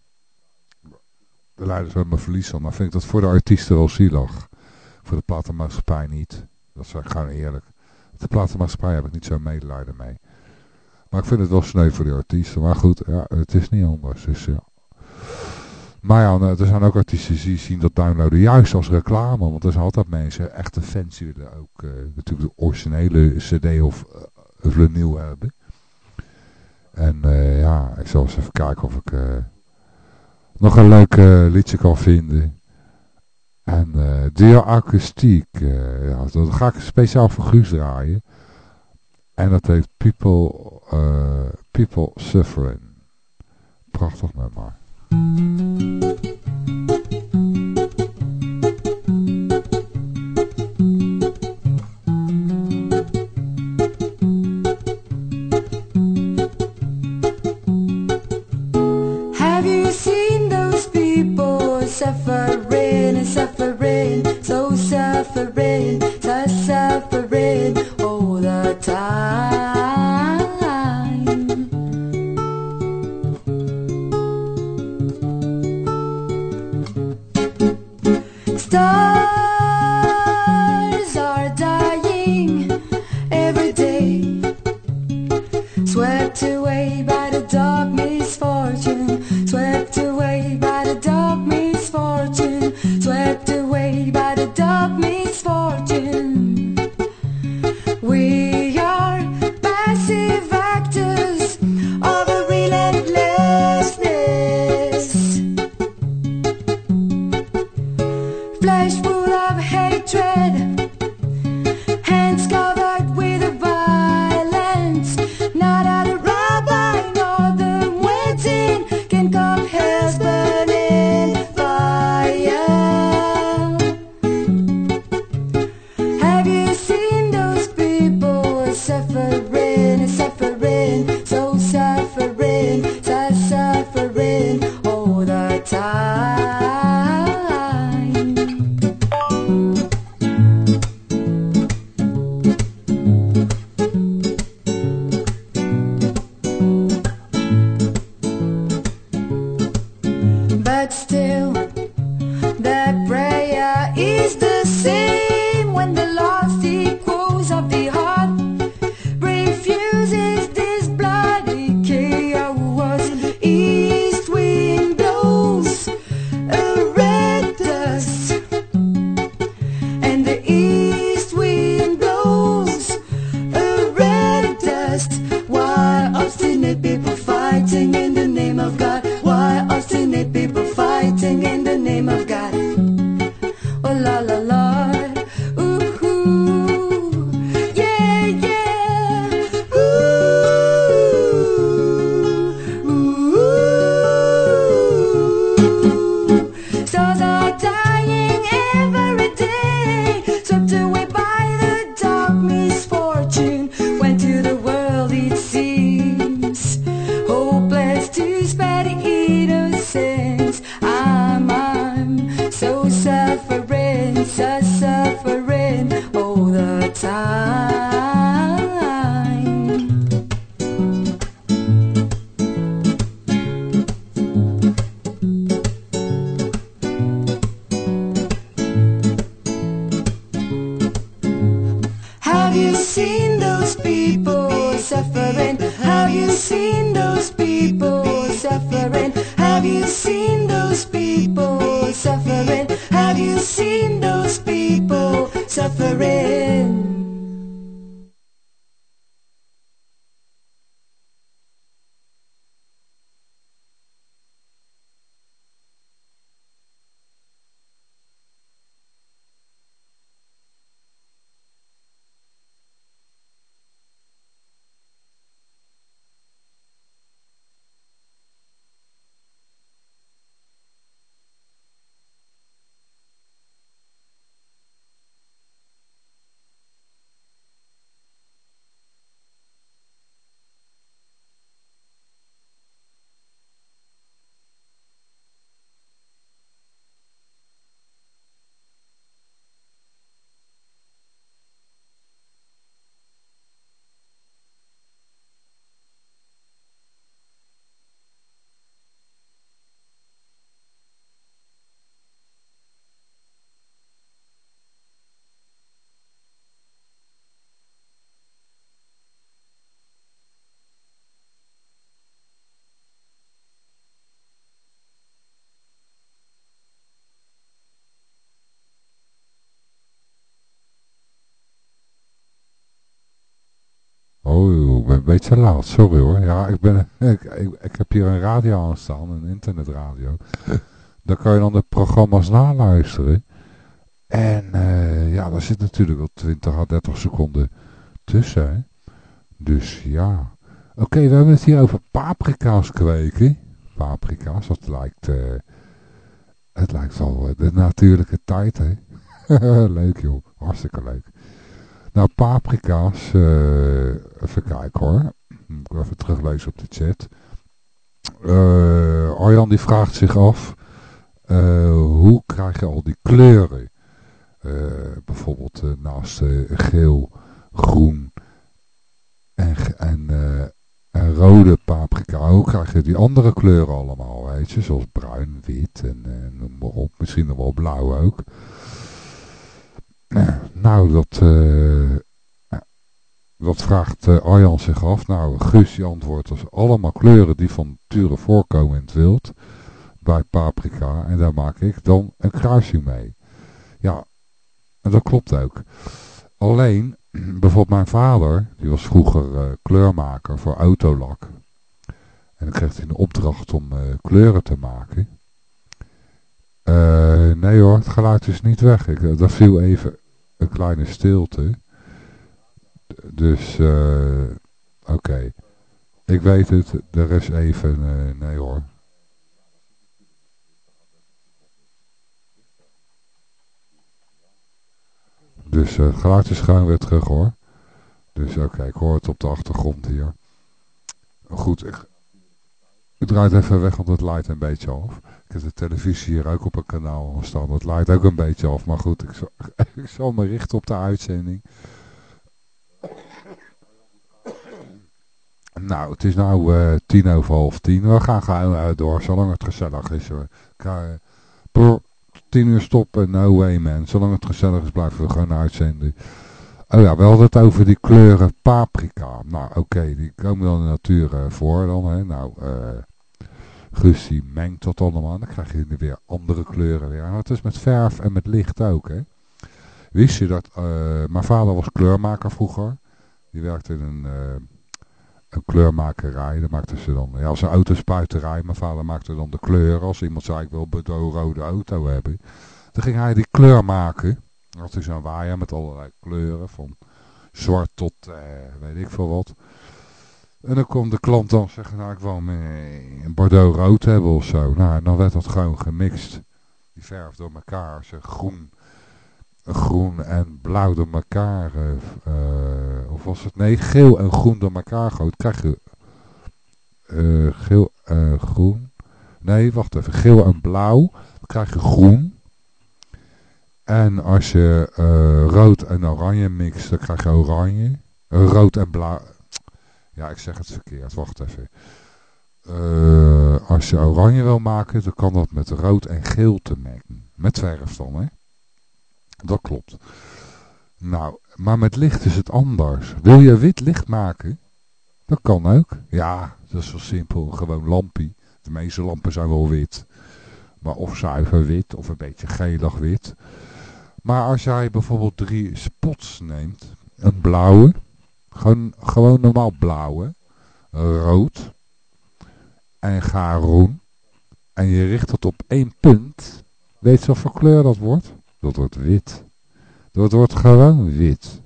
de leiders hebben mijn verlies aan. Maar vind ik dat voor de artiesten wel zielig. Voor de platenmaatschappij niet. Dat is gewoon eerlijk. De platenmaatschappij heb ik niet zo medelijden mee. Maar ik vind het wel sneu voor de artiesten. Maar goed, ja, het is niet anders. Dus ja. Maar ja, nou, er zijn ook artiesten die zien dat downloaden juist als reclame. Want er zijn altijd mensen, echte fans, die willen ook eh, natuurlijk de originele cd of uh, vinyl hebben. En uh, ja, ik zal eens even kijken of ik nog een leuk liedje kan vinden. En uh, uh, ja, dat ga ik speciaal voor Guus draaien. En dat heet People, People Suffering. Prachtig nummer. thank you beetje laat, sorry hoor. Ja, ik, ben, ik, ik, ik heb hier een radio aan staan, een internetradio. Daar kan je dan de programma's naluisteren. En eh, ja, daar zit natuurlijk wel 20 à 30 seconden tussen. Hè? Dus ja. Oké, we hebben het hier over paprika's kweken. Paprika's, dat lijkt... eh, het lijkt wel eh, de natuurlijke tijd, hè. leuk joh, hartstikke leuk. Nou, paprika's, eh, even kijken hoor. Moet ik even teruglezen op de chat. Eh, Arjan die vraagt zich af, eh, hoe krijg je al die kleuren? Bijvoorbeeld naast geel, groen en, en, rode paprika. Hoe krijg je die andere kleuren allemaal, weet je? Zoals bruin, wit en noem maar op. Misschien nog wel blauw ook. Nou, dat, dat vraagt eh, Arjan zich af. Nou, Guus die antwoordt als allemaal kleuren die van nature voorkomen in het wild. Bij paprika. En daar maak ik dan een kruisje mee. Ja, en dat klopt ook. Alleen, bijvoorbeeld mijn vader, die was vroeger eh, kleurmaker voor autolak. En dan kreeg hij een opdracht om kleuren te maken. Nee hoor, het geluid is niet weg. Ik, er viel even een kleine stilte. Dus, eh, oké. Ik weet het, er is even, eh, nee hoor. Dus eh, het geluid is gewoon weer terug hoor. Dus oké, ik hoor het op de achtergrond hier. Goed, ik, ik draai het even weg, want het leidt een beetje af. De televisie hier ook op een kanaal staan. Dat leidt ook een beetje af. Maar goed, ik zal, me richten op de uitzending. Nou, het is nou eh, tien over half tien. We gaan gewoon eh, door, zolang het gezellig is. hoor. Eh, tien uur stoppen, no way man. Zolang het gezellig is, blijven we gewoon uitzenden. Oh ja, we hadden het over die kleuren paprika. Nou, oké, die komen dan in de natuur voor dan. Hè. Nou, Guus die mengt dat allemaal. Dan krijg je weer andere kleuren weer. En dat is met verf en met licht ook, hè. Wist je dat... eh, mijn vader was kleurmaker vroeger. Die werkte in een... eh, een kleurmakerij. Dan maakten ze dan, ja, een autospuiterij. Mijn vader maakte dan de kleuren. Als iemand zei, ik wil een Bordeaux-rode auto hebben. Dan ging hij die kleur maken. Had hij zo'n waaier met allerlei kleuren. Van zwart tot, eh, weet ik veel wat. En dan komt de klant dan zeggen, nou ik wil eh, een Bordeaux-rood hebben of zo. Nou, dan werd dat gewoon gemixt. Die verf door elkaar. Ze groen, groen en blauw door elkaar. eh, eh, of was het? Nee, geel en groen door elkaar gooit. Krijg je geel en groen. Nee, wacht even. Geel en blauw. Dan krijg je groen. En als je rood en oranje mixt, dan krijg je oranje. Rood en blauw. Ja, ik zeg het verkeerd. Wacht even. Eh, als je oranje wil maken, dan kan dat met rood en geel te mengen. Met verf dan, hè? Dat klopt. Nou, maar met licht is het anders. Wil je wit licht maken? Dat kan ook. Ja, dat is wel simpel. Gewoon lampie. De meeste lampen zijn wel wit. Maar of zuiver wit of een beetje gelig wit. Maar als jij bijvoorbeeld drie spots neemt. Een blauwe. Gewoon, gewoon normaal blauwe. Rood. En garoen. En je richt het op één punt. Weet je wat voor kleur dat wordt? Dat wordt wit. Dat wordt gewoon wit.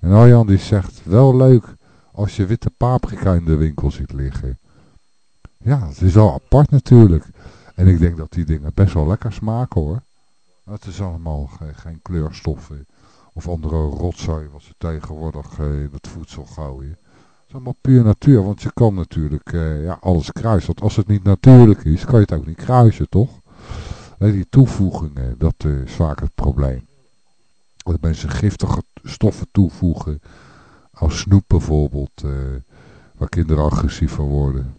En Arjan die zegt, wel leuk als je witte paprika in de winkel ziet liggen. Ja, het is wel apart natuurlijk. En ik denk dat die dingen best wel lekker smaken hoor. Het is allemaal ge- geen kleurstoffen of andere rotzooi wat ze tegenwoordig eh, in het voedsel gooien. Het is allemaal puur natuur, want je kan natuurlijk eh, ja, alles kruisen. Want als het niet natuurlijk is, kan je het ook niet kruisen, toch? Die toevoegingen, dat eh, is vaak het probleem. Dat mensen giftige stoffen toevoegen, als snoep bijvoorbeeld, waar kinderen agressief van worden.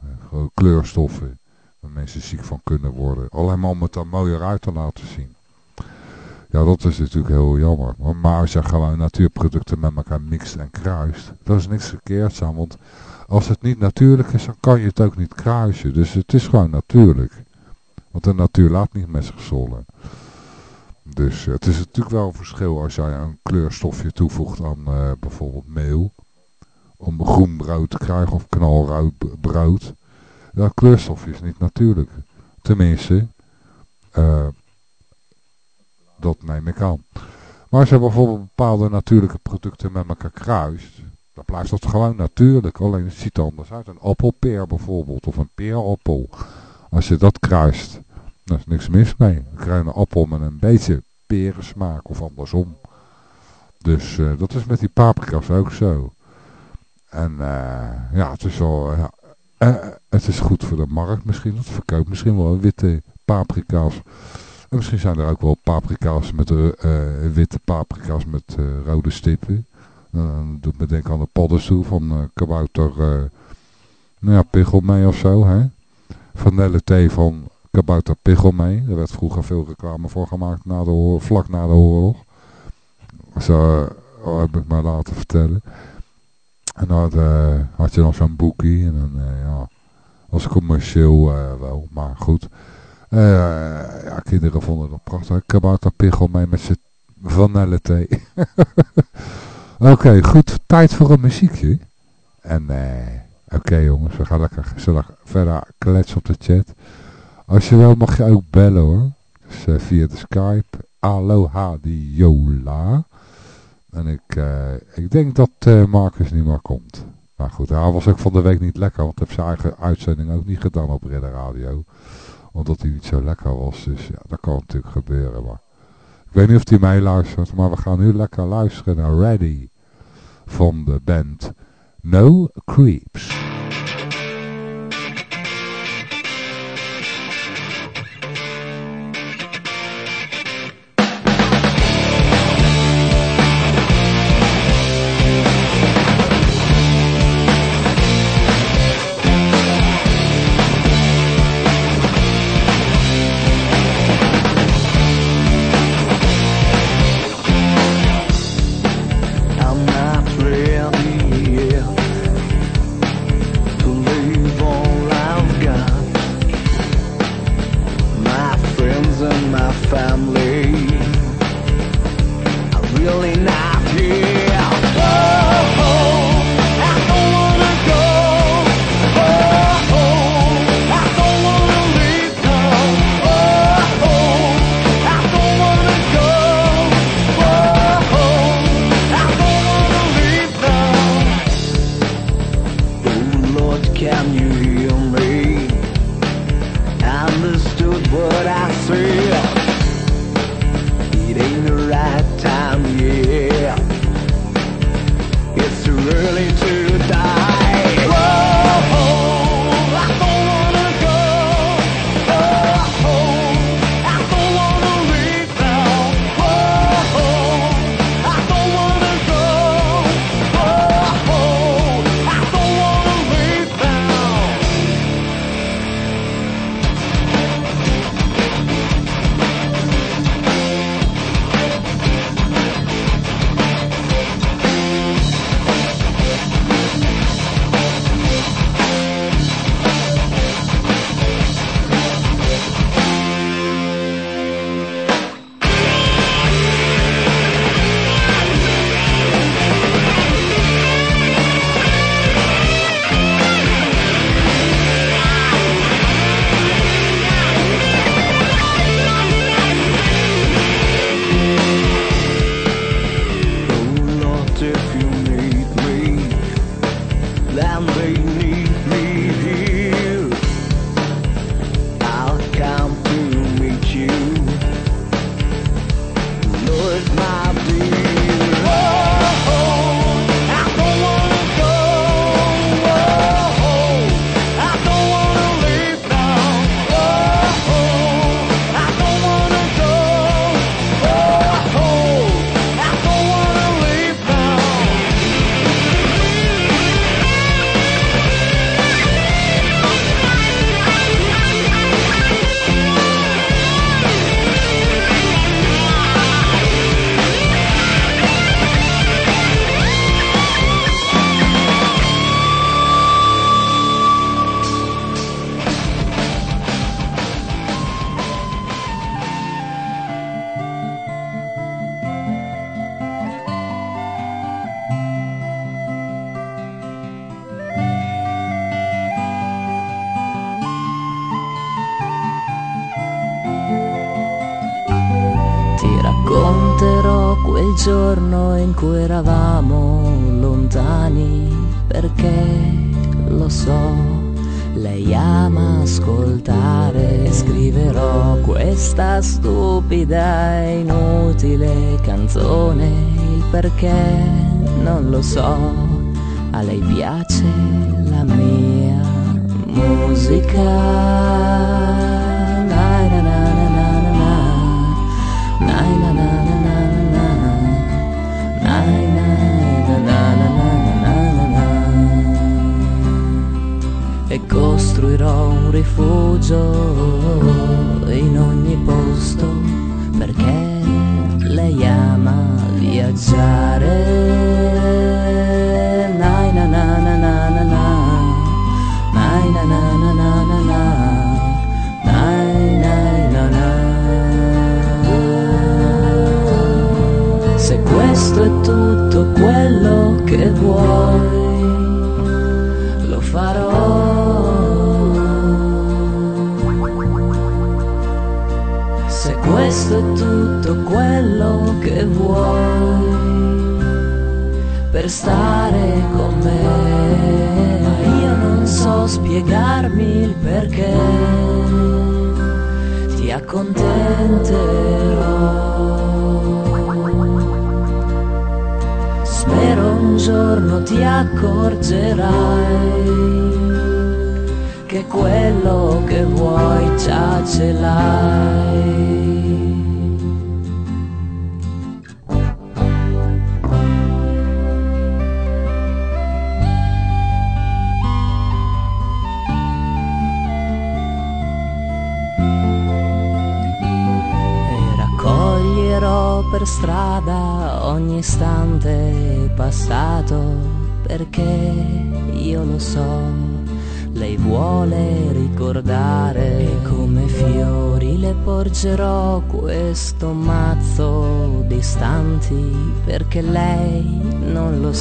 Kleurstoffen, waar mensen ziek van kunnen worden. Allemaal om het er mooier uit te laten zien. Ja, dat is natuurlijk heel jammer. Maar, als je gewoon natuurproducten met elkaar mixt en kruist, daar is niks verkeerds aan. Want als het niet natuurlijk is, dan kan je het ook niet kruisen. Dus het is gewoon natuurlijk. Want de natuur laat niet met zich zollen. Dus eh, het is natuurlijk wel een verschil als jij een kleurstofje toevoegt aan eh, bijvoorbeeld meel. Om groen brood te krijgen of knalrood brood. Dat kleurstofje is niet natuurlijk. Tenminste, eh, dat neem ik aan. Maar als je bijvoorbeeld bepaalde natuurlijke producten met elkaar kruist, dan blijft dat gewoon natuurlijk. Alleen het ziet er anders uit. Een appelpeer bijvoorbeeld, of een peerappel. Als je dat kruist, daar is niks mis mee. Dan krijg een appel met een beetje perensmaak of andersom. Dus eh, dat is met die paprika's ook zo. En eh, ja, het is wel... eh, het is goed voor de markt misschien. Het verkoopt misschien wel witte paprika's. En misschien zijn er ook wel paprika's met eh, witte paprika's met eh, rode stippen. Dan doet me denken aan de paddenstoel van kabouter... nou ja, pichelmee of zo, hè. Vanille thee van kabouter pichelmee. Daar werd vroeger veel reclame voor gemaakt na de vlak na de oorlog. Zo eh, heb ik maar laten vertellen. En dan had, had je dan zo'n boekie. En dan, ja, was commercieel wel, maar goed. Eh, ja, kinderen vonden dat prachtig. Kabouter pichelmee met zijn vanille thee. Oké, goed. Tijd voor een muziekje. En eh, oké jongens, we gaan lekker gezellig verder kletsen op de chat. Als je wil mag je ook bellen hoor. Dus eh, via de Skype. Aloha di Yola. En ik, eh, ik denk dat Marcus niet meer komt. Maar goed, hij was ook van de week niet lekker. Want hij heeft zijn eigen uitzending ook niet gedaan op Ridder Radio. Omdat hij niet zo lekker was. Dus ja, dat kan natuurlijk gebeuren. Maar ik weet niet of hij mij luistert. Maar we gaan nu lekker luisteren naar Ready. Van de band No Creeps.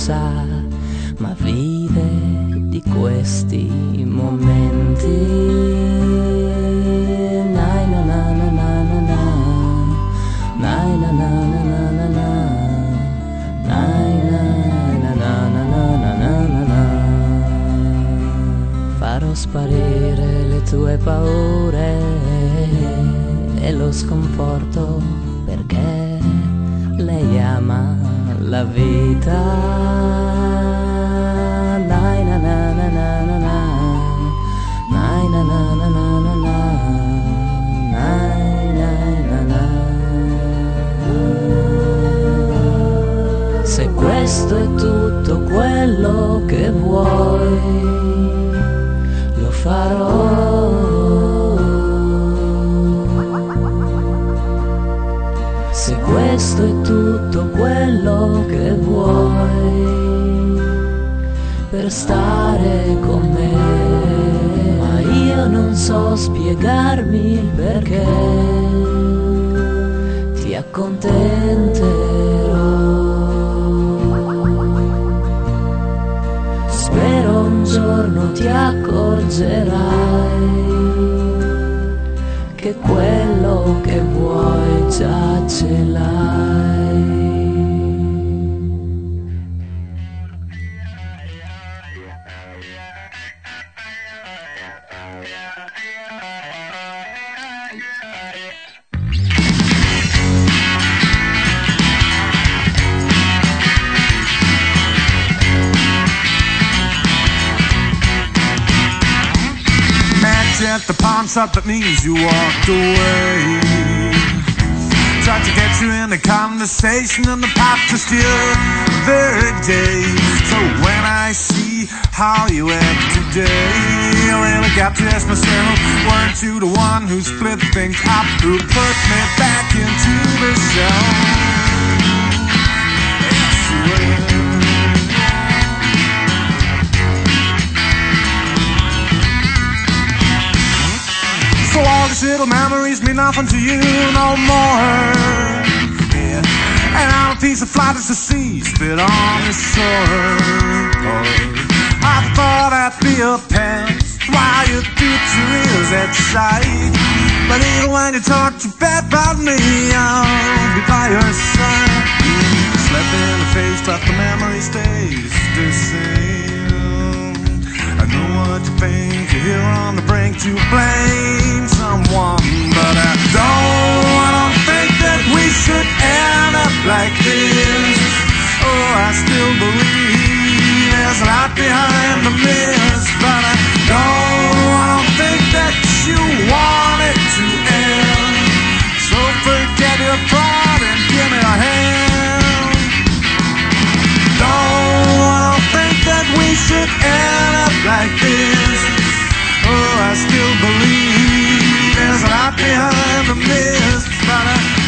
side. The that means you walked away. Tried to get you in a conversation and the pop to steal the day. So when I see how you act today, I really got to ask myself, weren't you the one who split things up, who put me back into the show? So all these little memories mean nothing to you no more. Yeah. And I'm a piece of fly that's sea spit on the shore. I thought I'd be a pest while your future is at sight. But even when you talk too bad about me, I'll be by your side. Slap in the face, but the memory stays the same. What you think, you're here on the brink to blame someone, but I don't, I don't think that we should end up like this. Oh, I still believe there's a lot behind the mist, but I don't, I don't think that you want it to end. So forget your pride and give me a hand. Don't, I don't think that we should end like this. Oh, I still believe there's a lot behind the mist, but I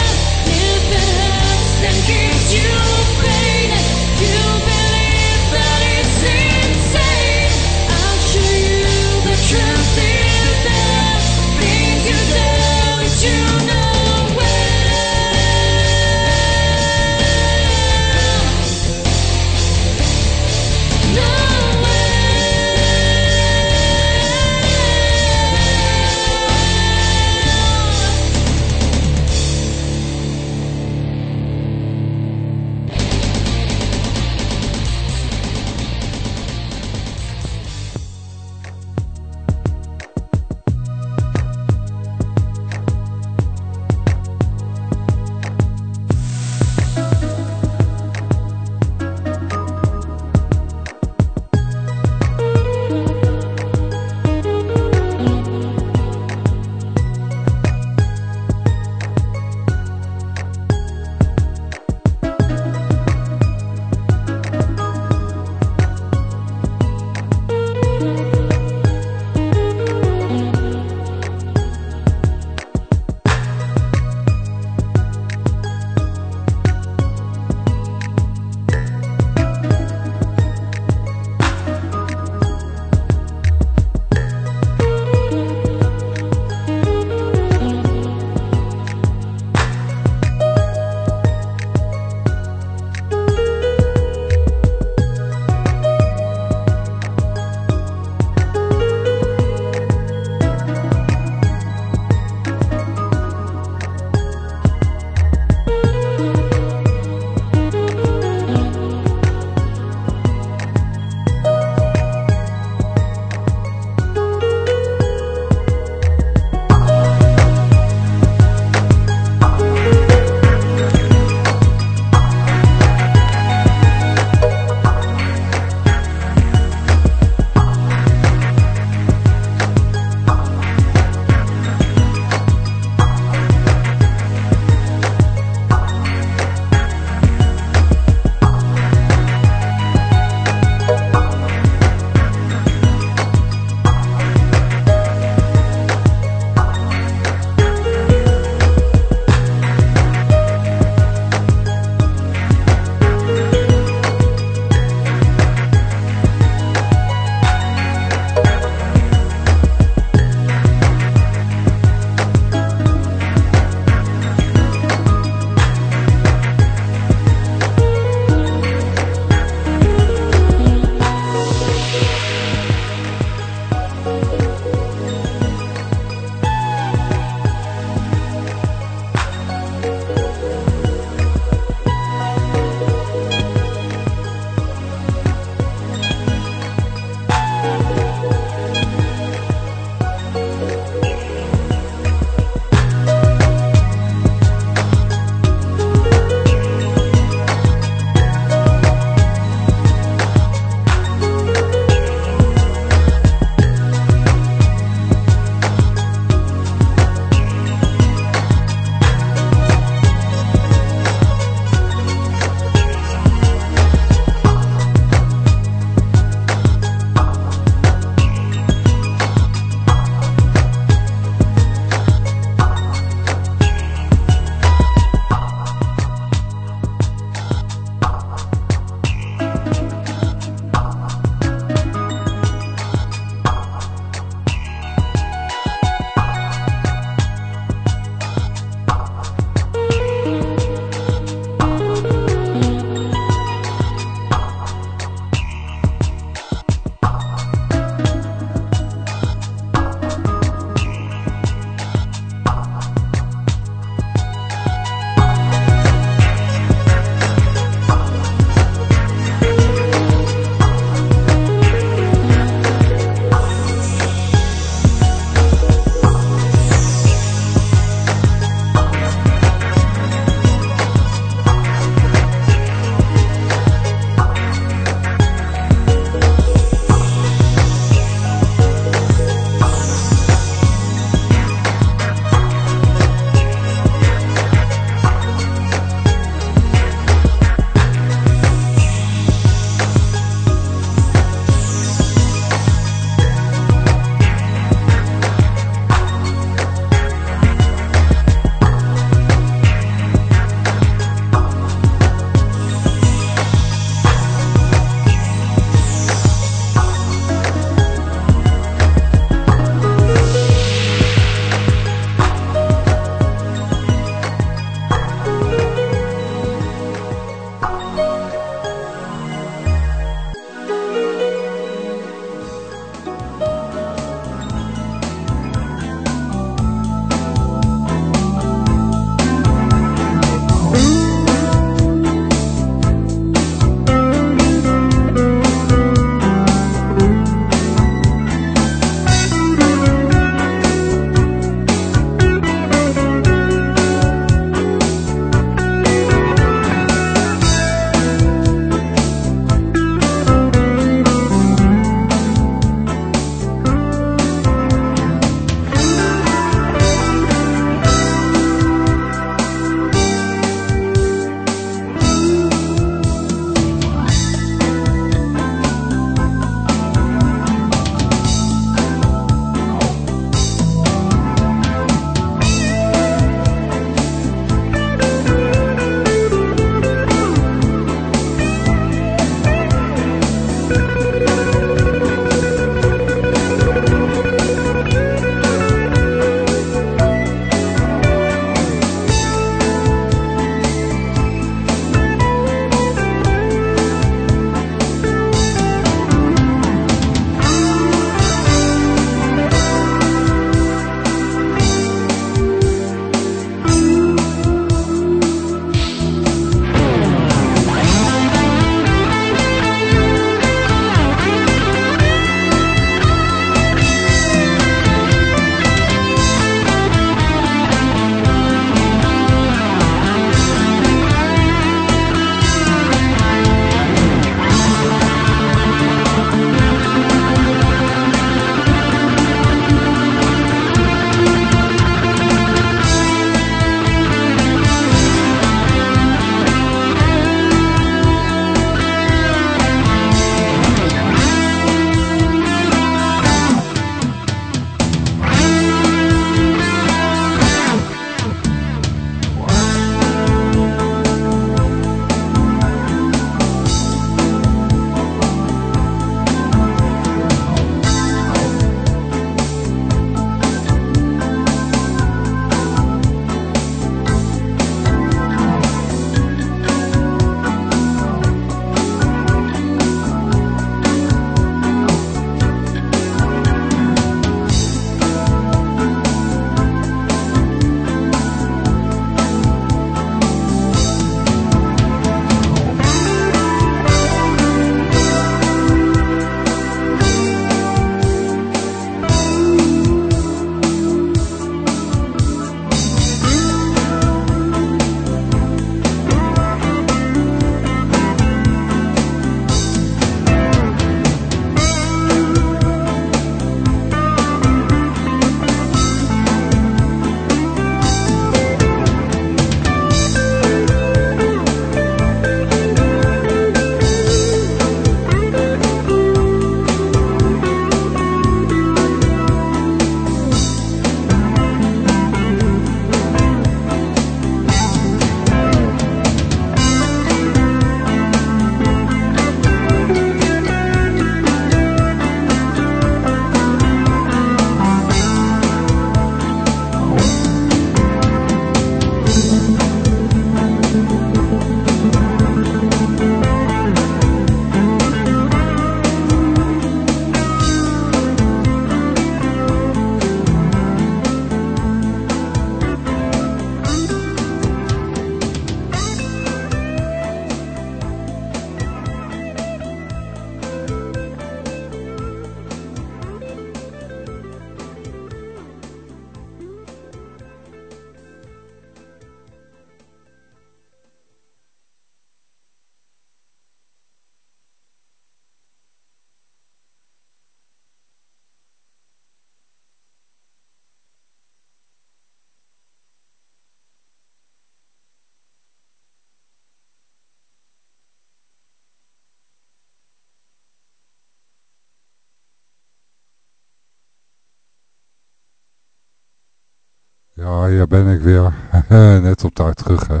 ik weer. Net op tijd terug, hè.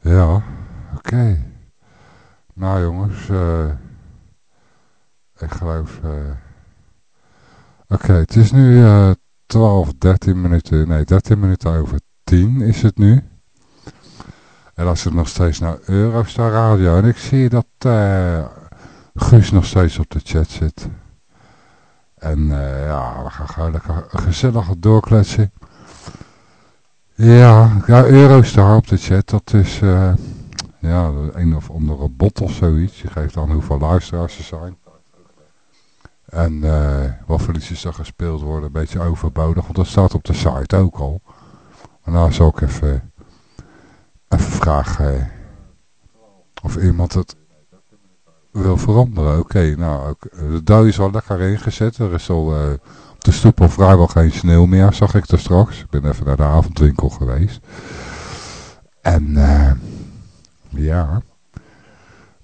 Ja, oké. Nou jongens, eh ik geloof... eh Oké, het is nu eh 12, 13 minuten, nee 13 minuten over 10 is het nu. En als het nog steeds naar Eurostar Radio. En ik zie dat eh Guus nog steeds op de chat zit. En eh, ja, we gaan gewoon lekker gezellig doorkletsen. Ja, ja, Eurostar op de chat, dat is eh, ja, een of andere bot of zoiets. Je geeft aan hoeveel luisteraars er zijn. En eh, wat voor liedjes er gespeeld worden, een beetje overbodig, want dat staat op de site ook al. Maar nou zal ik even, even vragen eh, of iemand het wil veranderen. Oké, nou, de douw is al lekker ingezet. Er is al op de stoep al vrijwel geen sneeuw meer, zag ik er straks. Ik ben even naar de avondwinkel geweest. En eh, ja...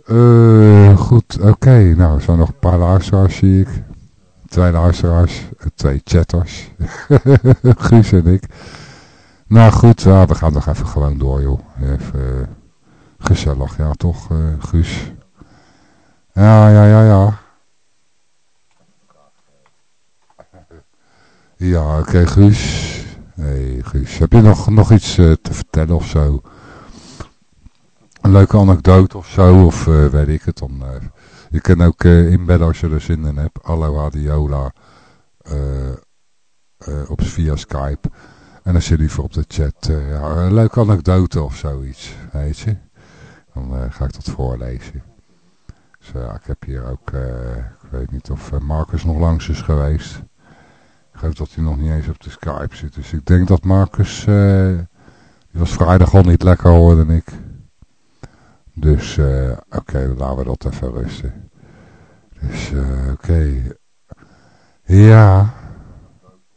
Eh, goed, oké. Nou, er zijn nog een paar luisteraars, zie ik. Twee luisteraars, twee chatters. Guus en ik. Nou goed, we gaan nog even gewoon door, joh. Even eh, gezellig, ja toch, Guus? Ja, ja, ja, ja. Ja, oké, Guus. hey, Guus. Heb je nog, nog iets eh, te vertellen of zo? Een leuke anekdote of zo, of eh, weet ik het dan. eh. je kan ook inbedden als je er zin in hebt. Eh eh, op via Skype. En als je liever op de chat ja, een leuke anekdote of zoiets, weet je. Dan ga ik dat voorlezen. Dus ja, ik heb hier ook, ik weet niet of Marcus nog langs is geweest. Ik geloof dat hij nog niet eens op de Skype zit. Dus ik denk dat Marcus, eh, die was vrijdag al niet lekker hoorde ik. Dus eh, oké, dan laten we dat even rusten. Dus eh, oké. Ja.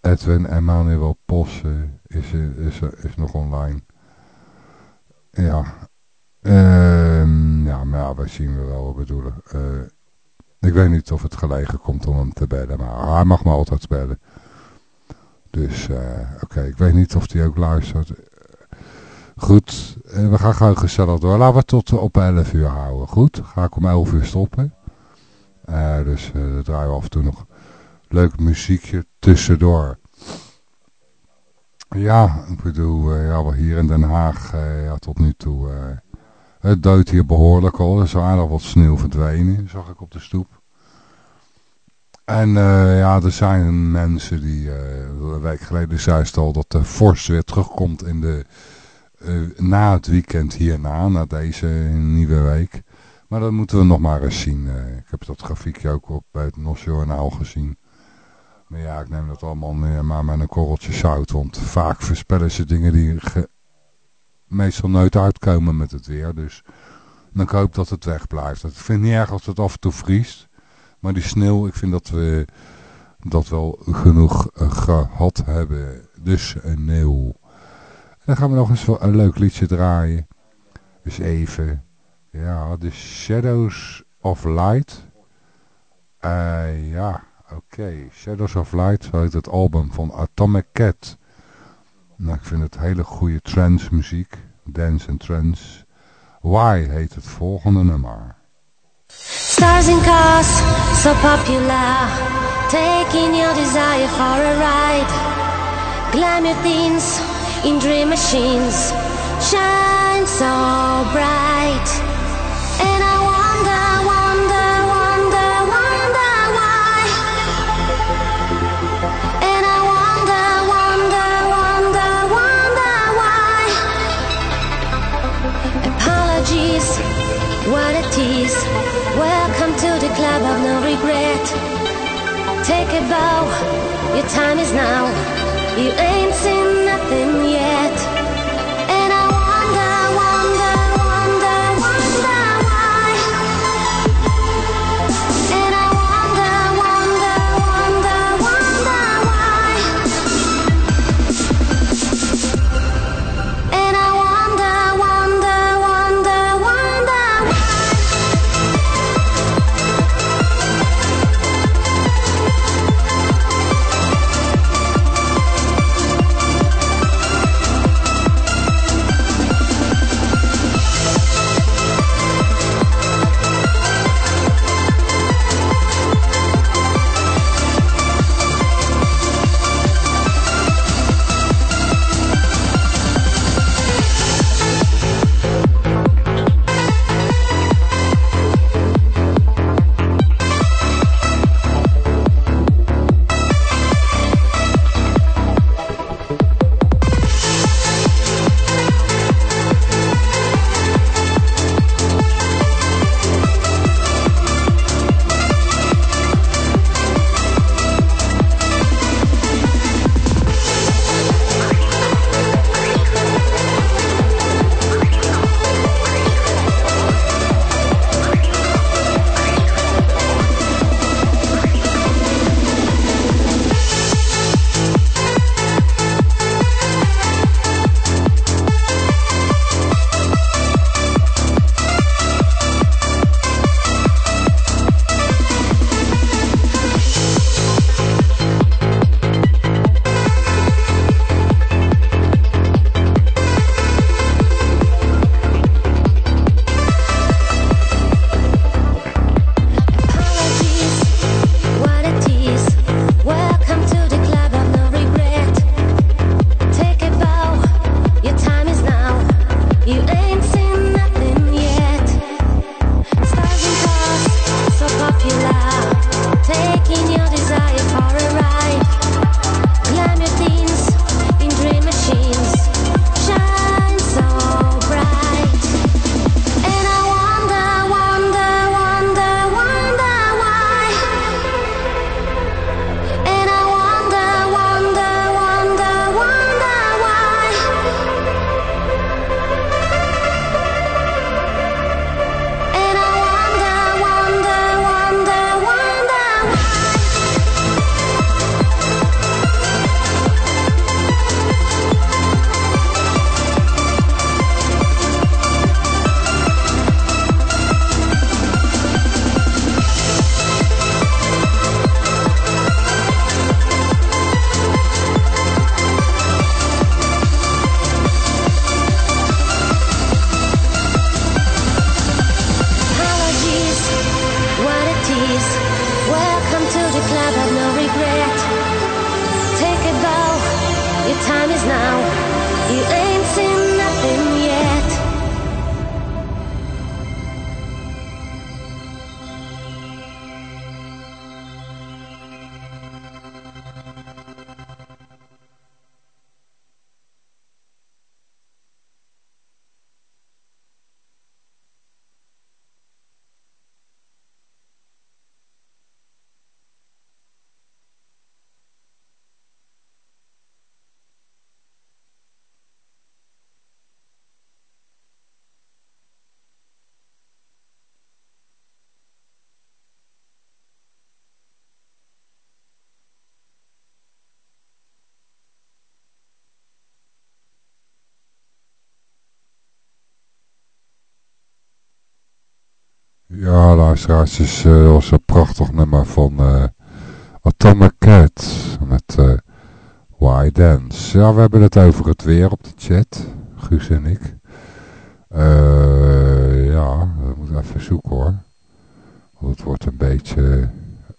Edwin Emmanuel Posse is, is, is nog online. Ja. Ehm, ja, maar ja, zien we wel wat bedoelen. Ik weet niet of het gelegen komt om hem te bellen, maar hij mag me altijd bellen. Dus eh, oké, ik weet niet of hij ook luistert. Goed, eh, we gaan gewoon gezellig door. Laten we tot op 11 uur houden. Goed, ga ik om 11 uur stoppen. Eh, dus eh dan draaien we af en toe nog leuk muziekje tussendoor. Ja, ik bedoel, ja, wel hier in Den Haag, ja, tot nu toe, het duidt hier behoorlijk al. Er is aardig wat sneeuw verdwenen, zag ik op de stoep. En eh, ja, er zijn mensen die, eh, een week geleden zei het al, dat de vorst weer terugkomt in de, eh, na het weekend hierna, na deze nieuwe week. Maar dat moeten we nog maar eens zien. ik heb dat grafiekje ook op het NOS Journaal gezien. Maar ja, ik neem dat allemaal maar met een korreltje zout. Want vaak voorspellen ze dingen die meestal nooit uitkomen met het weer. Dus dan ik hoop dat het wegblijft. Ik vind het niet erg als het af en toe vriest. Maar die sneeuw, ik vind dat we dat wel genoeg eh, gehad hebben. Dus een neeuw. En dan gaan we nog eens een leuk liedje draaien. Dus even. Ja, The Shadows of Light. Eh, ja, oké. Shadows of Light, zo heet het album van Atomic Cat. Nou, ik vind het hele goede trance muziek. Dance and trance. Why heet het volgende nummer. Stars in cars, so popular. Taking your desire for a ride. Glamour things in dream machines. Shine so bright. And I Welcome to the club of no regret. Take a bow, your time is now. You ain't seen nothing yet. Luisteraars, dat was een prachtig nummer van eh, Atomic Cat met eh Why Dance. Ja, we hebben het over het weer op de chat, Guus en ik. Eh ja, we moeten even zoeken hoor. Want het wordt een beetje,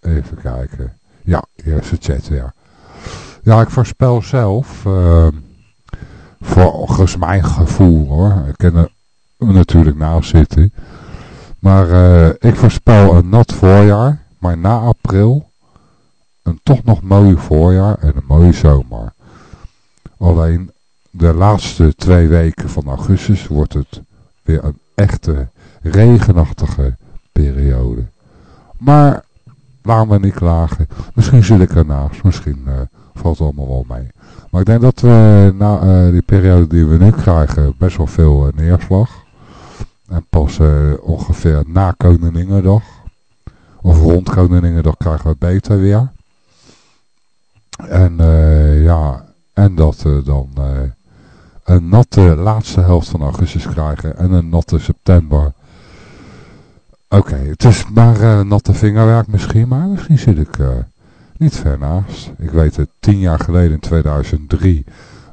even kijken. Ja, hier is de chat, ja. Ja, ik voorspel zelf, eh, volgens mijn gevoel hoor, ik ken er natuurlijk naast zitten... Maar eh, ik voorspel een nat voorjaar, maar na april een toch nog mooi voorjaar en een mooie zomer. Alleen de laatste twee weken van augustus wordt het weer een echte regenachtige periode. Maar laten we niet klagen. Misschien zit ik ernaast, misschien eh, valt het allemaal wel mee. Maar ik denk dat we na eh, die periode die we nu krijgen best wel veel neerslag. En pas eh, ongeveer na Koninginnedag, of rond Koninginnedag krijgen we beter weer. En eh, ja, en dat we dan eh, een natte laatste helft van augustus krijgen en een natte september. Oké, het is maar natte vingerwerk misschien, maar misschien zit ik niet ver naast. Ik weet het, tien jaar geleden in 2003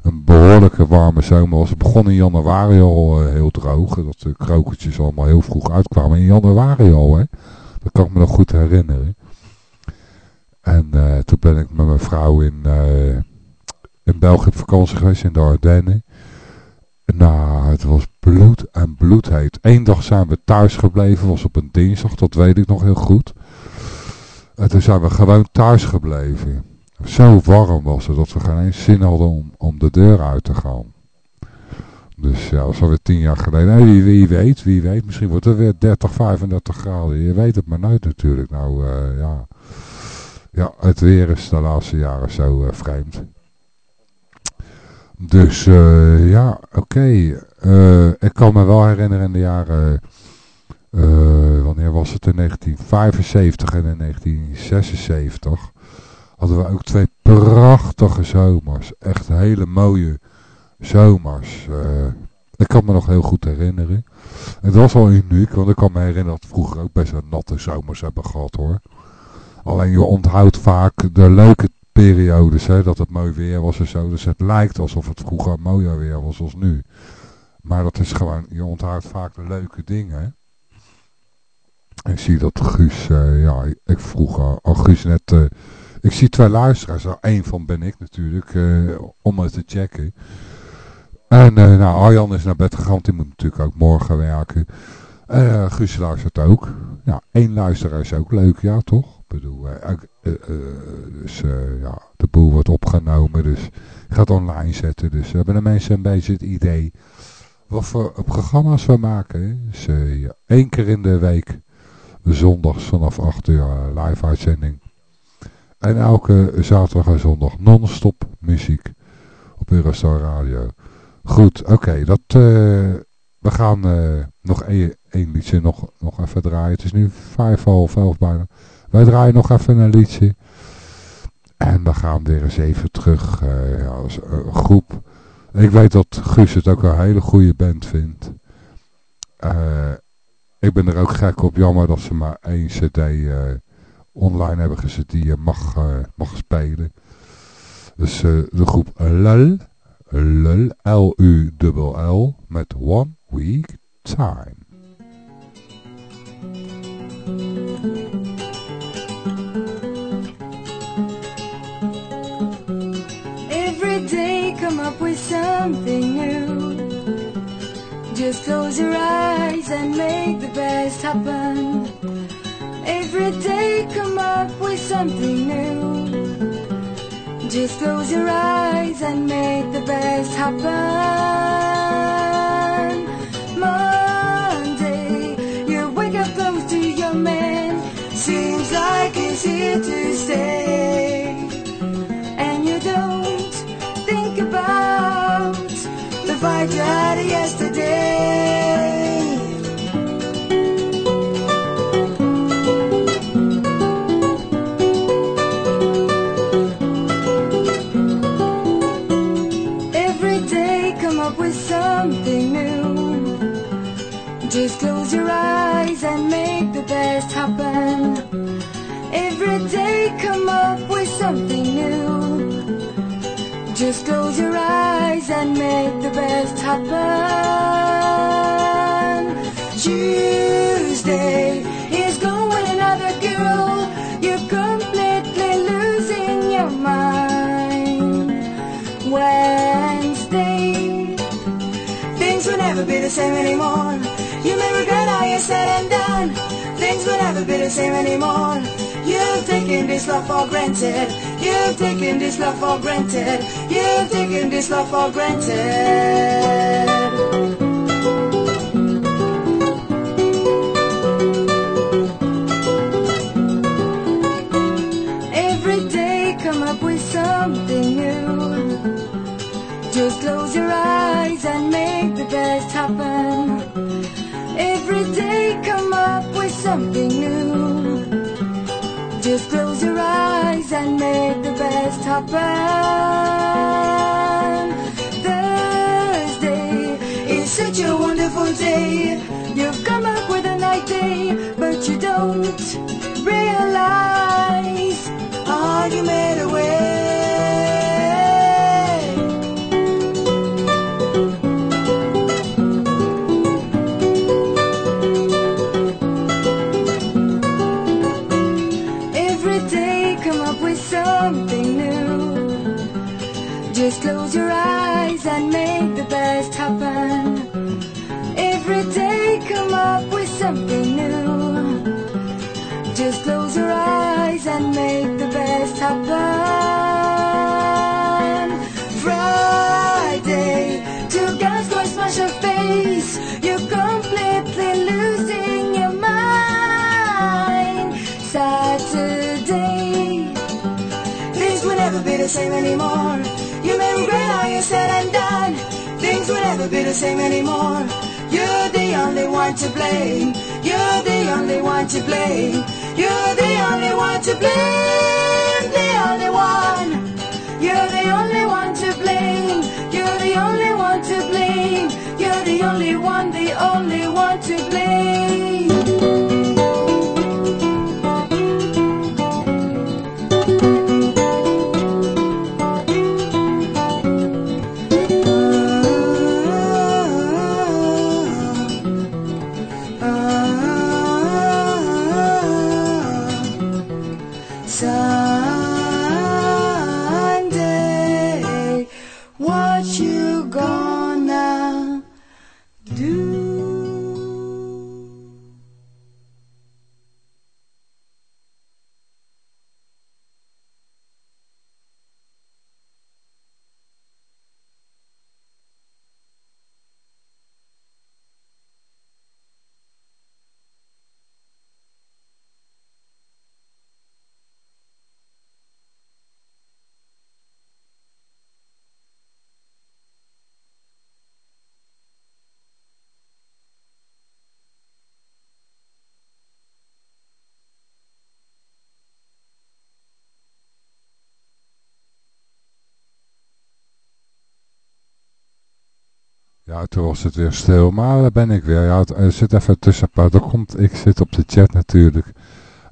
een behoorlijke warme zomer was. Het begon in januari al eh, heel droog. Dat de krokertjes allemaal heel vroeg uitkwamen. In januari al, hè. Dat kan ik me nog goed herinneren. En eh, toen ben ik met mijn vrouw in, eh, in België op vakantie geweest, in de Ardennen. Nou, het was bloed en bloedheet. Eén dag zijn we thuis gebleven, was op een dinsdag, dat weet ik nog heel goed. En toen zijn we gewoon thuis gebleven. Zo warm was het dat we geen zin hadden om, om de deur uit te gaan. Dus ja, dat was alweer tien jaar geleden. Wie, wie weet, wie weet. Misschien wordt het weer 30, 35 graden. Je weet het maar nooit natuurlijk. Nou, eh, ja. Ja, het weer is de laatste jaren zo eh, vreemd. Dus eh, ja, oké. Ik kan me wel herinneren in de jaren... wanneer was het? In 1975 en in 1976 hadden we ook twee prachtige zomers. Echt hele mooie zomers. Eh, ik kan me nog heel goed herinneren. Het was wel uniek, want ik kan me herinneren dat we vroeger ook best een natte zomers hebben gehad hoor. Alleen je onthoudt vaak de leuke periodes, hè, dat het mooi weer was en zo. Dus het lijkt alsof het vroeger mooier weer was als nu. Maar dat is gewoon, je onthoudt vaak de leuke dingen. Ik zie dat Guus, eh, ja, ik vroeg al, al Guus net, eh, ik zie twee luisteraars, er één van ben ik natuurlijk, eh, om het te checken. En eh, nou, Arjan is naar bed gegaan, die moet natuurlijk ook morgen werken. Eh Guus luistert ook. Ja, één luisteraar is ook leuk, ja toch? Ik bedoel, dus ja, de boel wordt opgenomen, dus ik ga het online zetten. Dus hebben de mensen een beetje het idee wat voor programma's we maken. Dus ja, één keer in de week, zondags vanaf 8 uur live uitzending. En elke zaterdag en zondag non-stop muziek op Eurostar Radio. Goed, oké, dat, eh, we gaan eh, nog één, één liedje nog, nog even draaien. Het is nu vijf, half elf bijna. Wij draaien nog even een liedje. En dan gaan we weer eens even terug eh, als groep. Ik weet dat Guus het ook een hele goede band vindt. Ik ben er ook gek op. Jammer dat ze maar één cd online hebben gezet die je mag, eh, mag spelen. Dus eh, de groep LUL. LUL. L-U-L-L. Met One Week Time. Every day come up with something new. Just close your eyes and make the best happen. Every day come up with something new. Just close your eyes and make the best happen. Monday, you wake up close to your man. Seems like he's here to stay. And you don't think about the fight you had yesterday. Happen. Every day come up with something new. Just close your eyes and make the best happen. Tuesday is going another girl. You're completely losing your mind. Wednesday, things will never be the same anymore. You may regret all you said and done. Things will never be the same anymore. You've taken this love for granted. You've taken this love for granted. You've taken this love for granted. Every day come up with something new. Just close your eyes and make the best happen. Something new. Just close your eyes and make the best happen. Thursday is such a wonderful day. You've come up with a night day, but you don't realize all you made. Every to blame. You're the only one to blame. You're the only one to blame. The only one. You're the only one to blame. You're the only one to blame. You're the only one, the only one to blame. Toen was het weer stil, maar daar ben ik weer. Ja, er zit even tussen. Er komt, ik zit op de chat natuurlijk.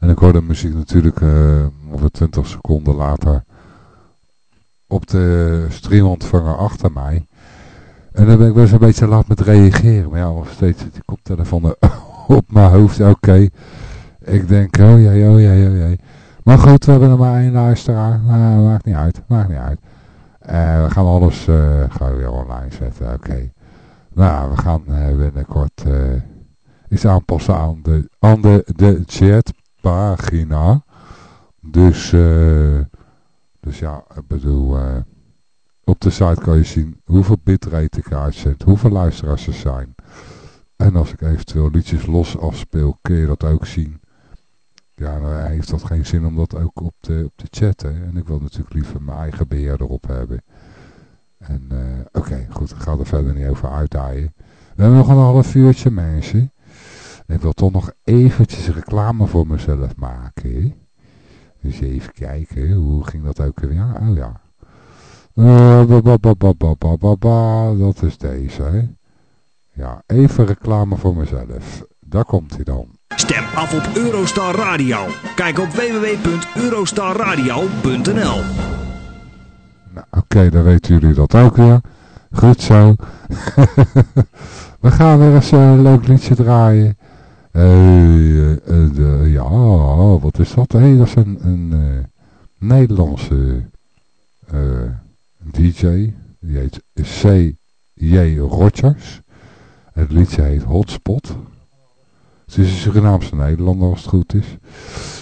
En ik hoor de muziek natuurlijk eh ongeveer 20 seconden later op de streamontvanger achter mij. En dan ben ik best een beetje laat met reageren. Maar ja, nog steeds zit die koptelefoon op mijn hoofd. Oké. Ik denk, oh jee, oh jee, oh jee. Maar goed, we hebben er maar één luisteraar. Maar maakt niet uit, maakt niet uit. Eh, we gaan alles eh, gaan we weer online zetten, oké. Nou, we gaan eh, binnenkort eh, iets aanpassen aan de, aan de, chatpagina. Dus, eh, dus ja, ik bedoel, op de site kan je zien hoeveel bitrate ik uitzend, hoeveel luisteraars er zijn. En als ik eventueel liedjes los afspeel, kun je dat ook zien. Ja, dan heeft dat geen zin om dat ook op de, op de chat, hè. En ik wil natuurlijk liever mijn eigen beheer erop hebben. En eh, oké, goed, ik ga er verder niet over uitdaaien. We hebben nog een half uurtje, mensen. Ik wil toch nog eventjes reclame voor mezelf maken. Dus even kijken, hoe ging dat ook weer? Ja, oh ja. Eh, dat is deze, hè. Ja, even reclame voor mezelf. Daar komt hij dan. Stem af op Eurostar Radio. Kijk op www.eurostarradio.nl nou, oké, dan weten jullie dat ook weer. Goed zo. We gaan weer eens een leuk liedje draaien. Eh, eh, ja, wat is dat? Dat is een, een eh, Nederlandse eh, DJ. Die heet C.J. Rogers. Het liedje heet Hotspot. Het is een Surinaamse Nederlander als het goed is.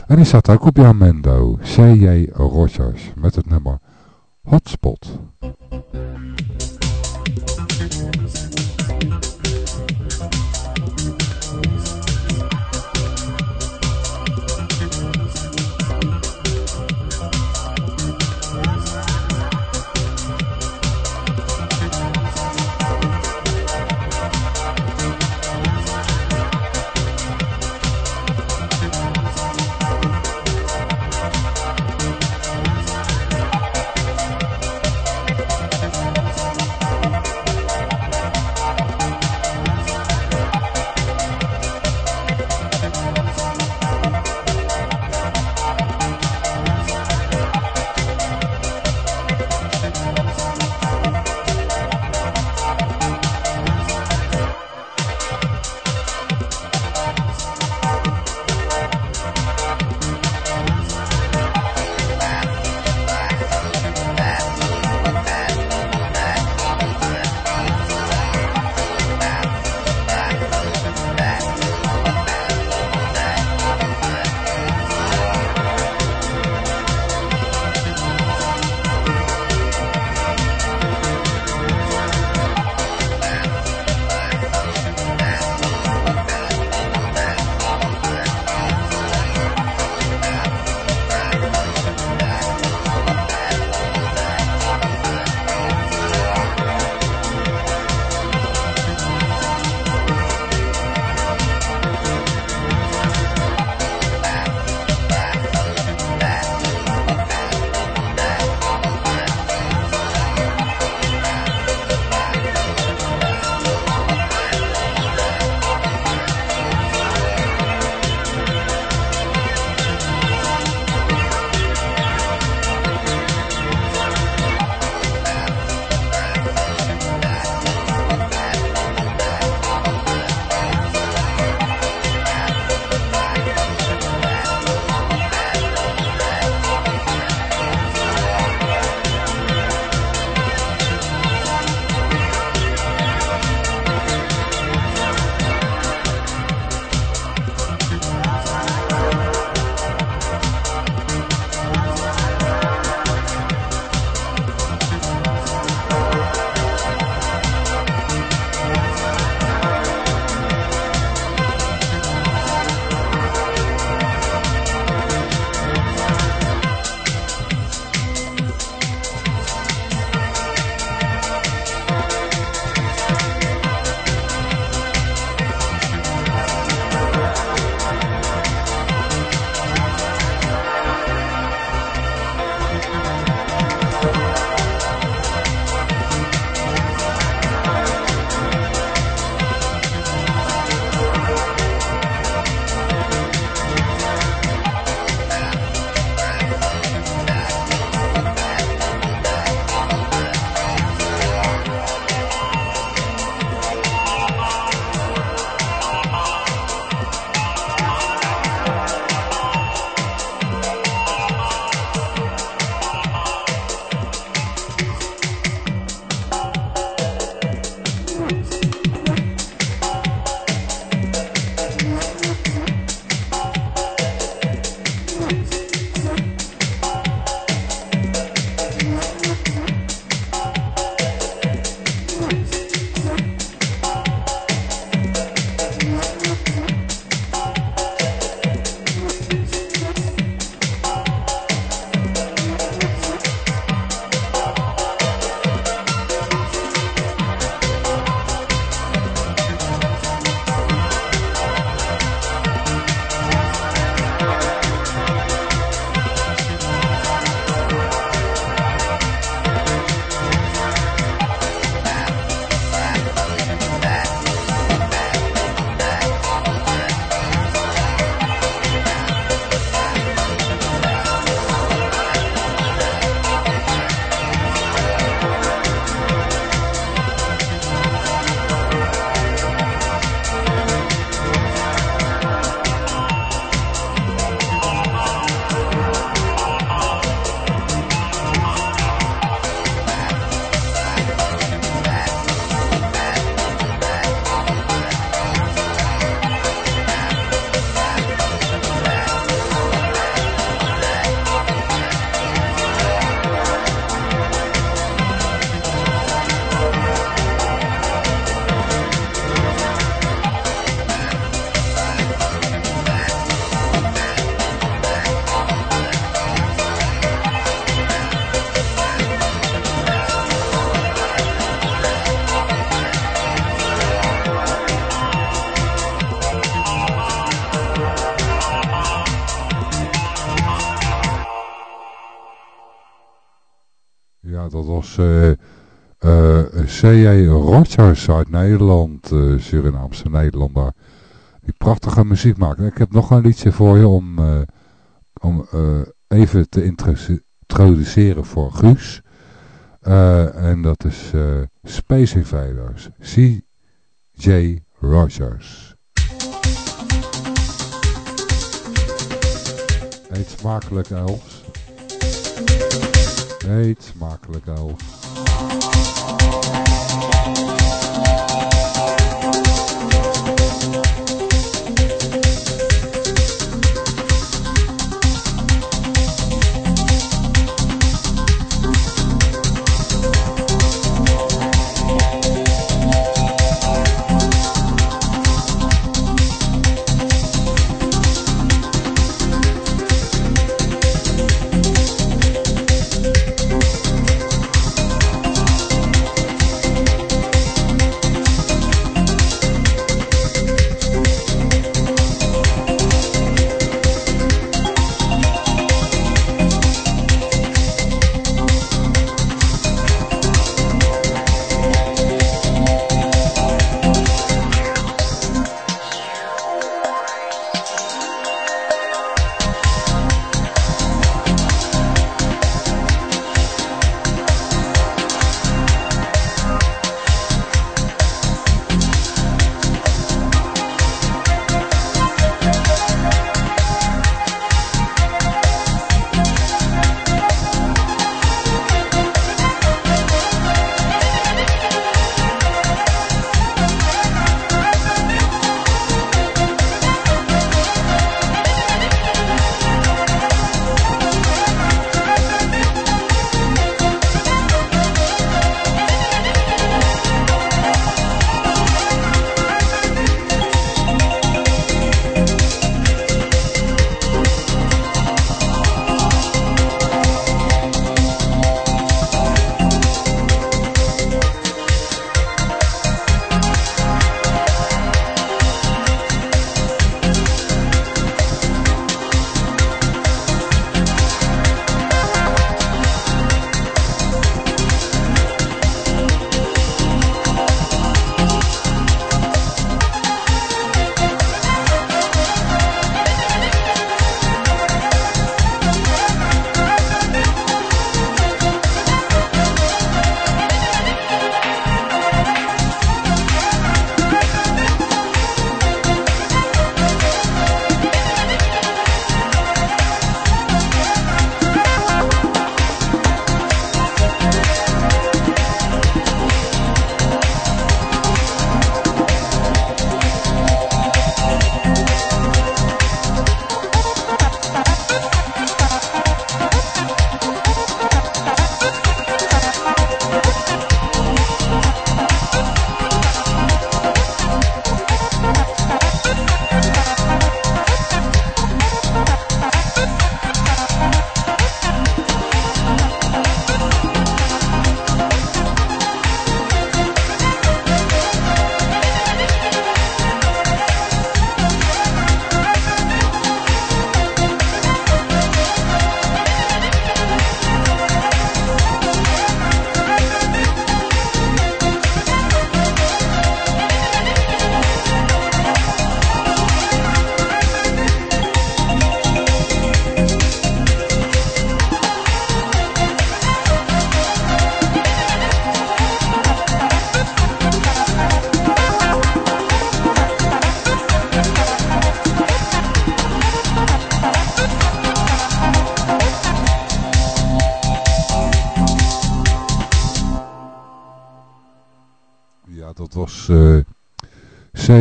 En die staat ook op Jamendo. C.J. Rogers. Met het nummer Hotspot. Eh eh, C.J. Rogers uit Nederland, eh Surinaamse Nederlander. Die prachtige muziek maakt. Ik heb nog een liedje voor je om, eh, om eh, even te introdu- introduceren voor Guus. Eh, en dat is eh, Space Invaders. C.J. Rogers. Eet smakelijk, Els. Eet smakelijk, Els.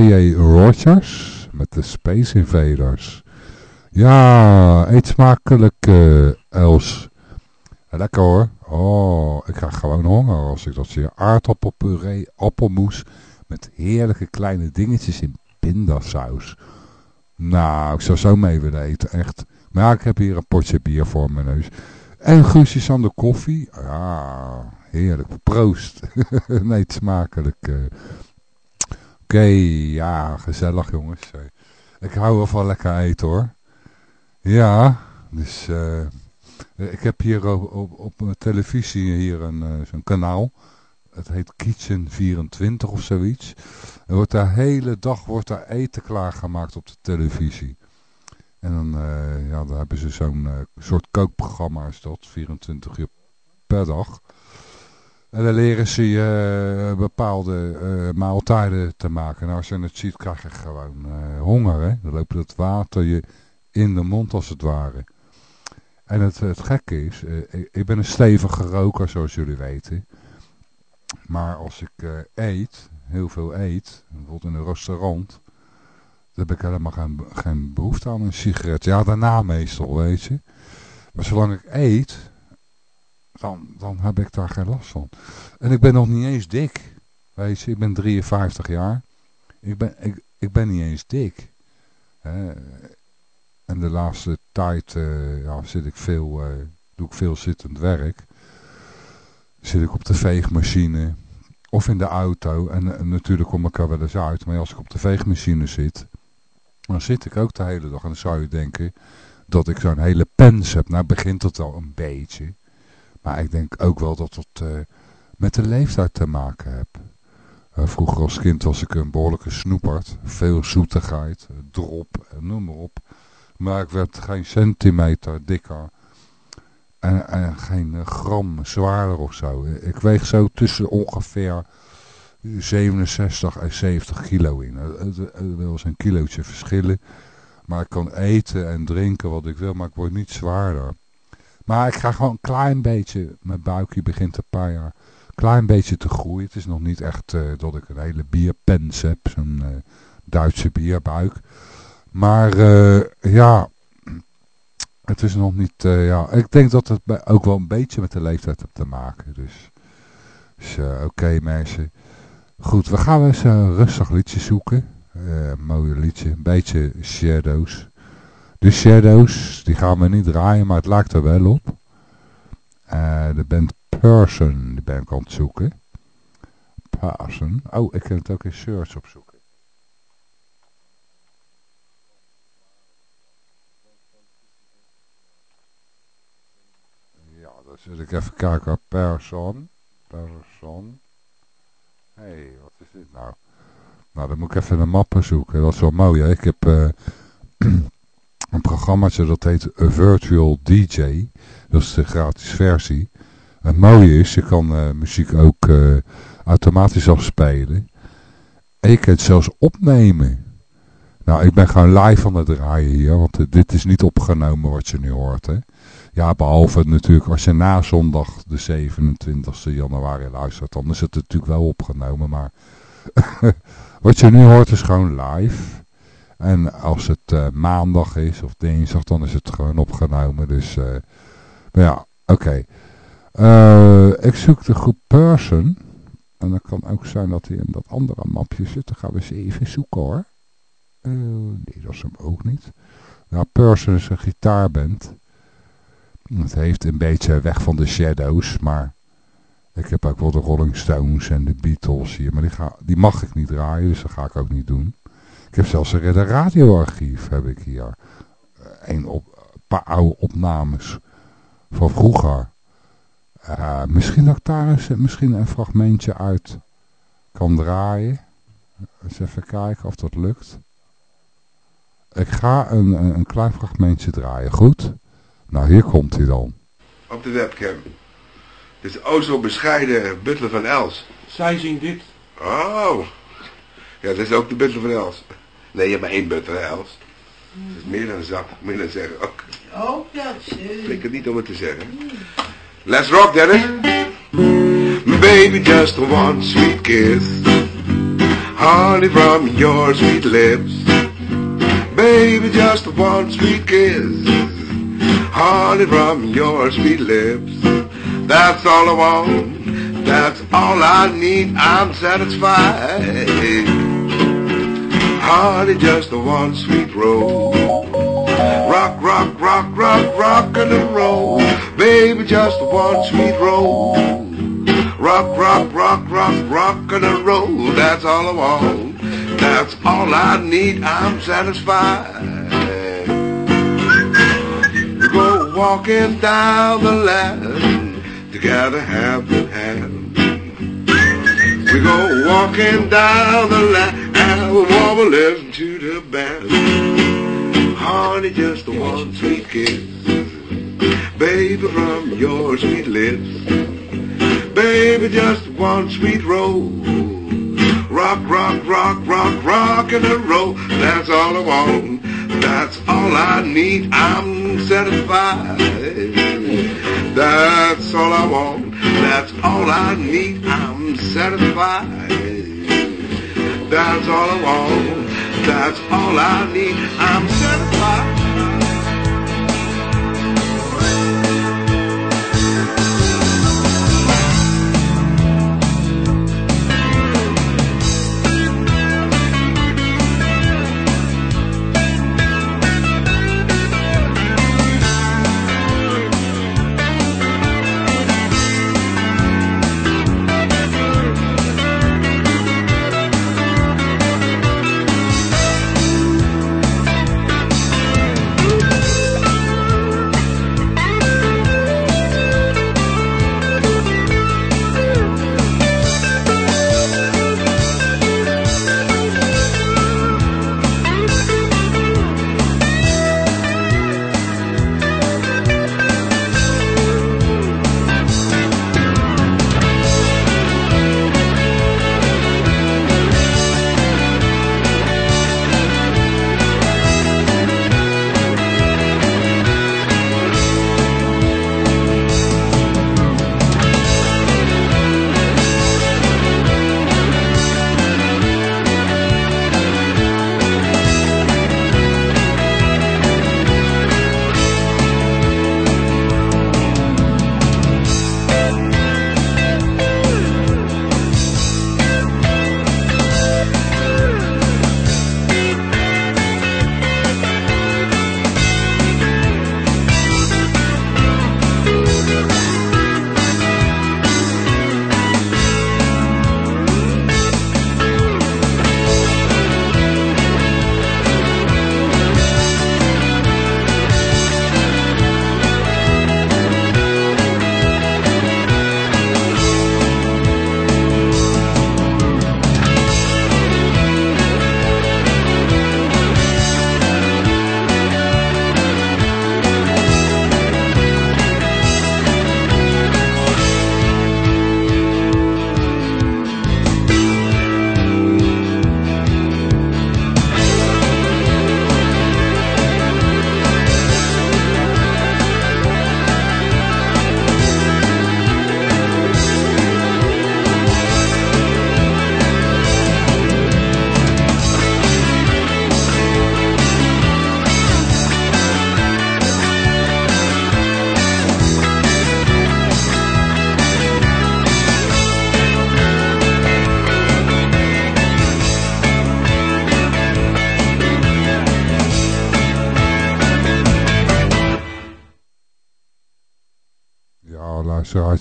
C.J. Rogers met de Space Invaders. Ja, eet smakelijk, eh, Els. Lekker hoor. Oh, ik krijg gewoon honger als ik dat zie. Aardappelpuree, appelmoes met heerlijke kleine dingetjes in pindasaus. Nou, ik zou zo mee willen eten, echt. Maar ik heb hier een potje bier voor mijn neus. En guusjes aan de koffie. Ja, heerlijk. Proost. nee, smakelijk. Oké, ja, gezellig jongens. Ik hou wel van lekker eten hoor. Ja, dus... eh ik heb hier op, op, mijn televisie hier een, eh, zo'n kanaal. Het heet Kitchen 24 of zoiets. Er wordt daar hele dag wordt daar eten klaargemaakt op de televisie. En dan, eh, ja, dan hebben ze zo'n soort kookprogramma dat, 24 uur per dag. En dan leren ze je eh, bepaalde eh, maaltijden te maken. En als je het ziet, krijg je gewoon eh, honger. Hè? Dan loopt het water je in de mond als het ware. En het, het gekke is, ik, ben een stevige roker zoals jullie weten. Maar als ik eet, heel veel eet, bijvoorbeeld in een restaurant, dan heb ik helemaal geen behoefte aan een sigaret. Ja, daarna meestal, weet je. Maar zolang ik eet, dan, heb ik daar geen last van. En ik ben nog niet eens dik. Weet je, ik ben 53 jaar. Ik ben, ik, ik ben niet eens dik. Hè. En de laatste tijd eh, ja, zit ik veel, eh, doe ik veel zittend werk. Zit ik op de veegmachine of in de auto. En, natuurlijk kom ik er wel eens uit. Maar als ik op de veegmachine zit, dan zit ik ook de hele dag. En dan zou je denken dat ik zo'n hele pens heb. Nou begint het al een beetje. Maar ik denk ook wel dat het uh, met de leeftijd te maken heeft. Uh, vroeger als kind was ik een behoorlijke snoepert. Veel zoetigheid, drop, noem maar op. Maar ik werd geen centimeter dikker. En, en geen gram zwaarder of zo. Ik weeg zo tussen ongeveer 67 en 70 kilo in. Het wil eens een kilootje verschillen. Maar ik kan eten en drinken wat ik wil, maar ik word niet zwaarder. Maar ik ga gewoon een klein beetje, mijn buikje begint een paar jaar, klein beetje te groeien. Het is nog niet echt uh, dat ik een hele bierpens heb, zo'n uh, Duitse bierbuik. Maar uh, ja, het is nog niet, ja, ik denk dat het ook wel een beetje met de leeftijd heeft te maken. Dus, dus oké mensen. Goed, we gaan eens een rustig liedje zoeken. mooi liedje, een beetje Shadows. De Shadows, die gaan we niet draaien, maar het lijkt er wel op. Uh, de band Person, die ben ik aan het zoeken. Person. Oh, ik kan het ook in search opzoeken. Ja, dan zit ik even kijken. Person. Person. Hé, hey, wat is dit nou? Nou, dan moet ik even de mappen zoeken. Dat is wel mooi? Ik heb... Uh, een programmaatje dat heet Virtual DJ. Dat is de gratis versie. Het mooie is, je kan uh, muziek ook uh, automatisch afspelen. En je het zelfs opnemen. Nou, ik ben gewoon live aan het draaien hier, want uh, dit is niet opgenomen wat je nu hoort. Hè. Ja, behalve natuurlijk als je na zondag de 27 januari luistert, dan is het natuurlijk wel opgenomen. Maar wat je nu hoort is gewoon live. En als het uh, maandag is of dinsdag, dan is het gewoon opgenomen. Dus, uh, ja, oké. Uh, ik zoek de groep Person. En dat kan ook zijn dat hij in dat andere mapje zit. Dan gaan we eens even zoeken hoor. nee, dat is hem ook niet. Nou, Person is een gitaarband. Het heeft een beetje weg van de Shadows, maar... Ik heb ook wel de Rolling Stones en de Beatles hier. Maar die, ga, die mag ik niet draaien, dus dat ga ik ook niet doen. Ik heb zelfs een radioarchief heb ik hier. Een, op, een paar oude opnames van vroeger. Uh, misschien dat ik daar eens, misschien een fragmentje uit kan draaien. Eens even kijken of dat lukt. Ik ga een, een, een klein fragmentje draaien, goed? Nou, hier komt hij dan. Op de webcam. Dit is o zo bescheiden Butler van Els. Zij zien dit. Oh. Ja, dat is ook de Butler van Els. Nee, je hebt maar één Els. Dat is meer dan een zak, je dan zeggen ook. Oh, dat is... Ik het niet om het te zeggen. Let's rock, Dennis. Baby, just one sweet kiss. Honey from your sweet lips. Baby, just one sweet kiss. Honey from your sweet lips. That's all I want. That's all I need. I'm satisfied. Honey, just a one sweet roll. Rock, rock, rock, rock, rock and roll. Baby, just a one sweet roll. Rock, rock, rock, rock, rock and roll. That's all I want. That's all I need. I'm satisfied. Go go walking down the line together hand in hand. We go walking down the line and wanna listen to the band. Honey, just one sweet kiss, baby, from your sweet lips. Baby, just one sweet roll. Rock, rock, rock, rock, rock and a roll. That's all I want. That's all I need. I'm satisfied. That's all I want. That's all I need. I'm satisfied. That's all I want. That's all I need. I'm satisfied.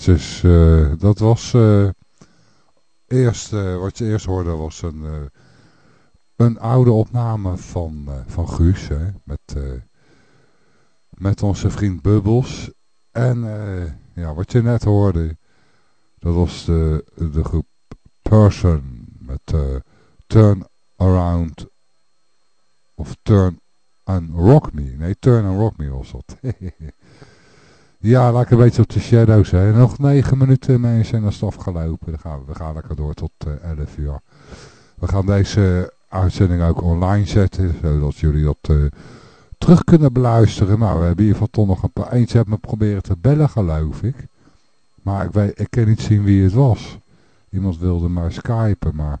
Luisteraartjes. eh, dat was eh, eerst, eh, wat je eerst hoorde was een, een oude opname van, van Guus. Hè, met, met onze vriend Bubbles. En ja, wat je net hoorde, dat was de, de groep Person met Turn Around of Turn and Rock Me. Nee, Turn and Rock Me was dat. ja, ik een beetje op de shadows. Hè. Nog negen minuten mensen en dan is het afgelopen. Dan gaan we, we gaan lekker door tot eh 11 uur. We gaan deze uitzending ook online zetten, zodat jullie dat eh, terug kunnen beluisteren. Nou, we hebben hier van toch nog een paar. Eentje heeft me proberen te bellen, geloof ik. Maar ik, ik kan niet zien wie het was. Iemand wilde maar skypen, maar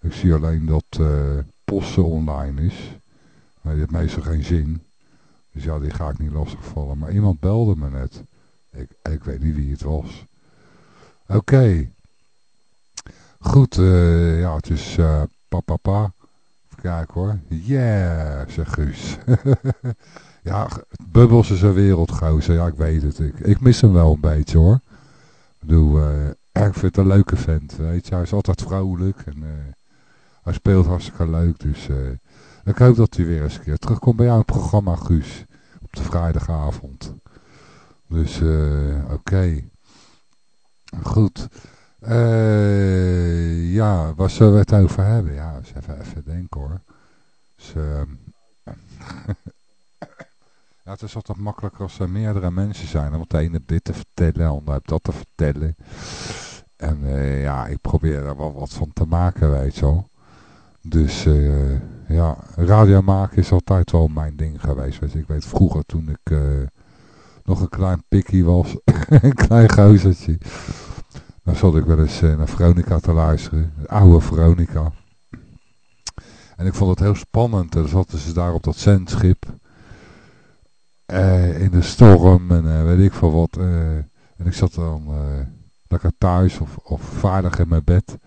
ik zie alleen dat eh posten online is. Maar die heeft meestal geen zin. Dus ja, die ga ik niet lastigvallen. Maar iemand belde me net. Ik, ik weet niet wie het was. Oké. Goed, eh, ja, het is eh papa. Pa. Even kijken hoor. Yeah, zegt Guus. ja, Bubbles is een wereldgozer. Ja, ik weet het. Ik, mis hem wel een beetje hoor. Ik bedoel, eh, ik vind het een leuke vent. Weet je, hij is altijd vrolijk. En hij speelt hartstikke leuk. Dus ik hoop dat hij weer eens een keer terugkomt bij jou in het programma, Guus. Vrijdagavond. Dus, eh, oké. Goed. Eh, ja, waar zullen we het over hebben? Ja, eens even, even denken hoor. Dus, ehm, ja, het is altijd makkelijker als er meerdere mensen zijn. Want de ene dit te vertellen, de ander dat te vertellen. En eh, ja, ik probeer er wel wat van te maken, weet je wel. Dus eh, ja, radio maken is altijd wel mijn ding geweest. Weet je. Ik weet vroeger toen ik eh, nog een klein pikkie was, een klein gozertje. Dan zat ik wel eens eh, naar Veronica te luisteren, de oude Veronica. En ik vond het heel spannend. En dan zaten ze daar op dat zendschip. eh, in de storm en weet ik veel wat. en ik zat dan lekker thuis of, of vaardig in mijn bed.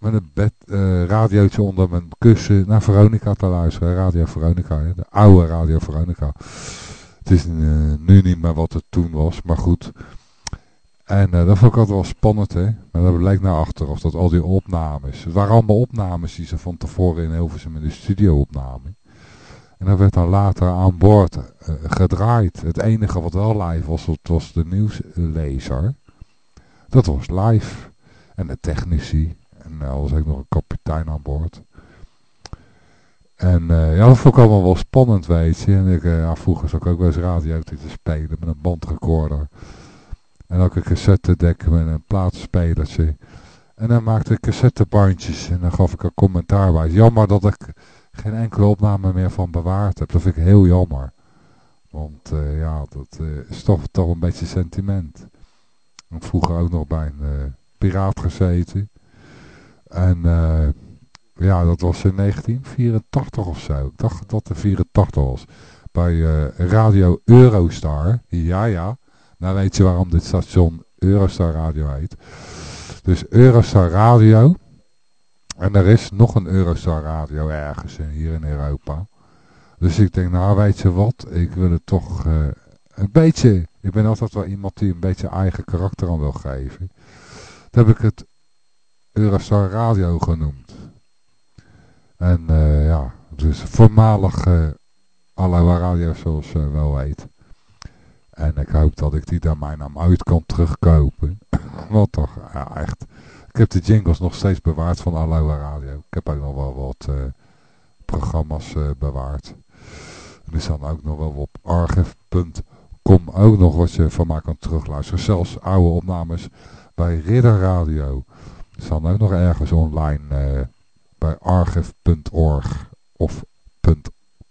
Met een bed, eh, radiootje onder mijn kussen naar Veronica te luisteren. Radio Veronica, hè, de oude Radio Veronica. Het is eh, nu niet meer wat het toen was, maar goed. En eh, dat vond ik altijd wel spannend, hè. Maar dat bleek naar achter, of dat al die opnames. Het waren allemaal opnames die ze van tevoren in Hilversum in de studio opnamen. En dat werd dan later aan boord gedraaid. Het enige wat wel live was, dat was de nieuwslezer. Dat was live. En de technici. En er was ook nog een kapitein aan boord. En eh, ja, dat vond ik allemaal wel spannend, weet je. En ik, eh, ja, vroeger zat ik ook wel eens radio te spelen met een bandrecorder. En ook een cassettedek met een plaatspelertje. En dan maakte ik cassettebandjes en dan gaf ik een commentaar bij. Jammer dat ik geen enkele opname meer van bewaard heb. Dat vind ik heel jammer. Want eh, ja, dat eh, is toch, een beetje sentiment. Ik vroeger ook nog bij een eh, piraat gezeten. En eh, ja, dat was in 1984 of zo. Ik dacht dat het 84 was. Bij eh, Radio Eurostar. Ja, ja. Nou weet je waarom dit station Eurostar Radio heet. Dus Eurostar Radio. En er is nog een Eurostar Radio ergens hier in Europa. Dus ik denk, nou weet je wat, ik wil het toch eh, een beetje... Ik ben altijd wel iemand die een beetje eigen karakter aan wil geven. Dan heb ik het Eurostar Radio genoemd. En eh, ja, dus voormalig uh, Radio zoals je wel weet. En ik hoop dat ik die dan mijn naam uit kan terugkopen. Want toch, ja, echt. Ik heb de jingles nog steeds bewaard van Aloha Radio. Ik heb ook nog wel wat uh, programma's uh, bewaard. En er staan ook nog wel op archive.com ook nog wat je van mij kan terugluisteren. Zelfs oude opnames bij Ridder Radio. Staan ook nog ergens online uh, bij archive.org of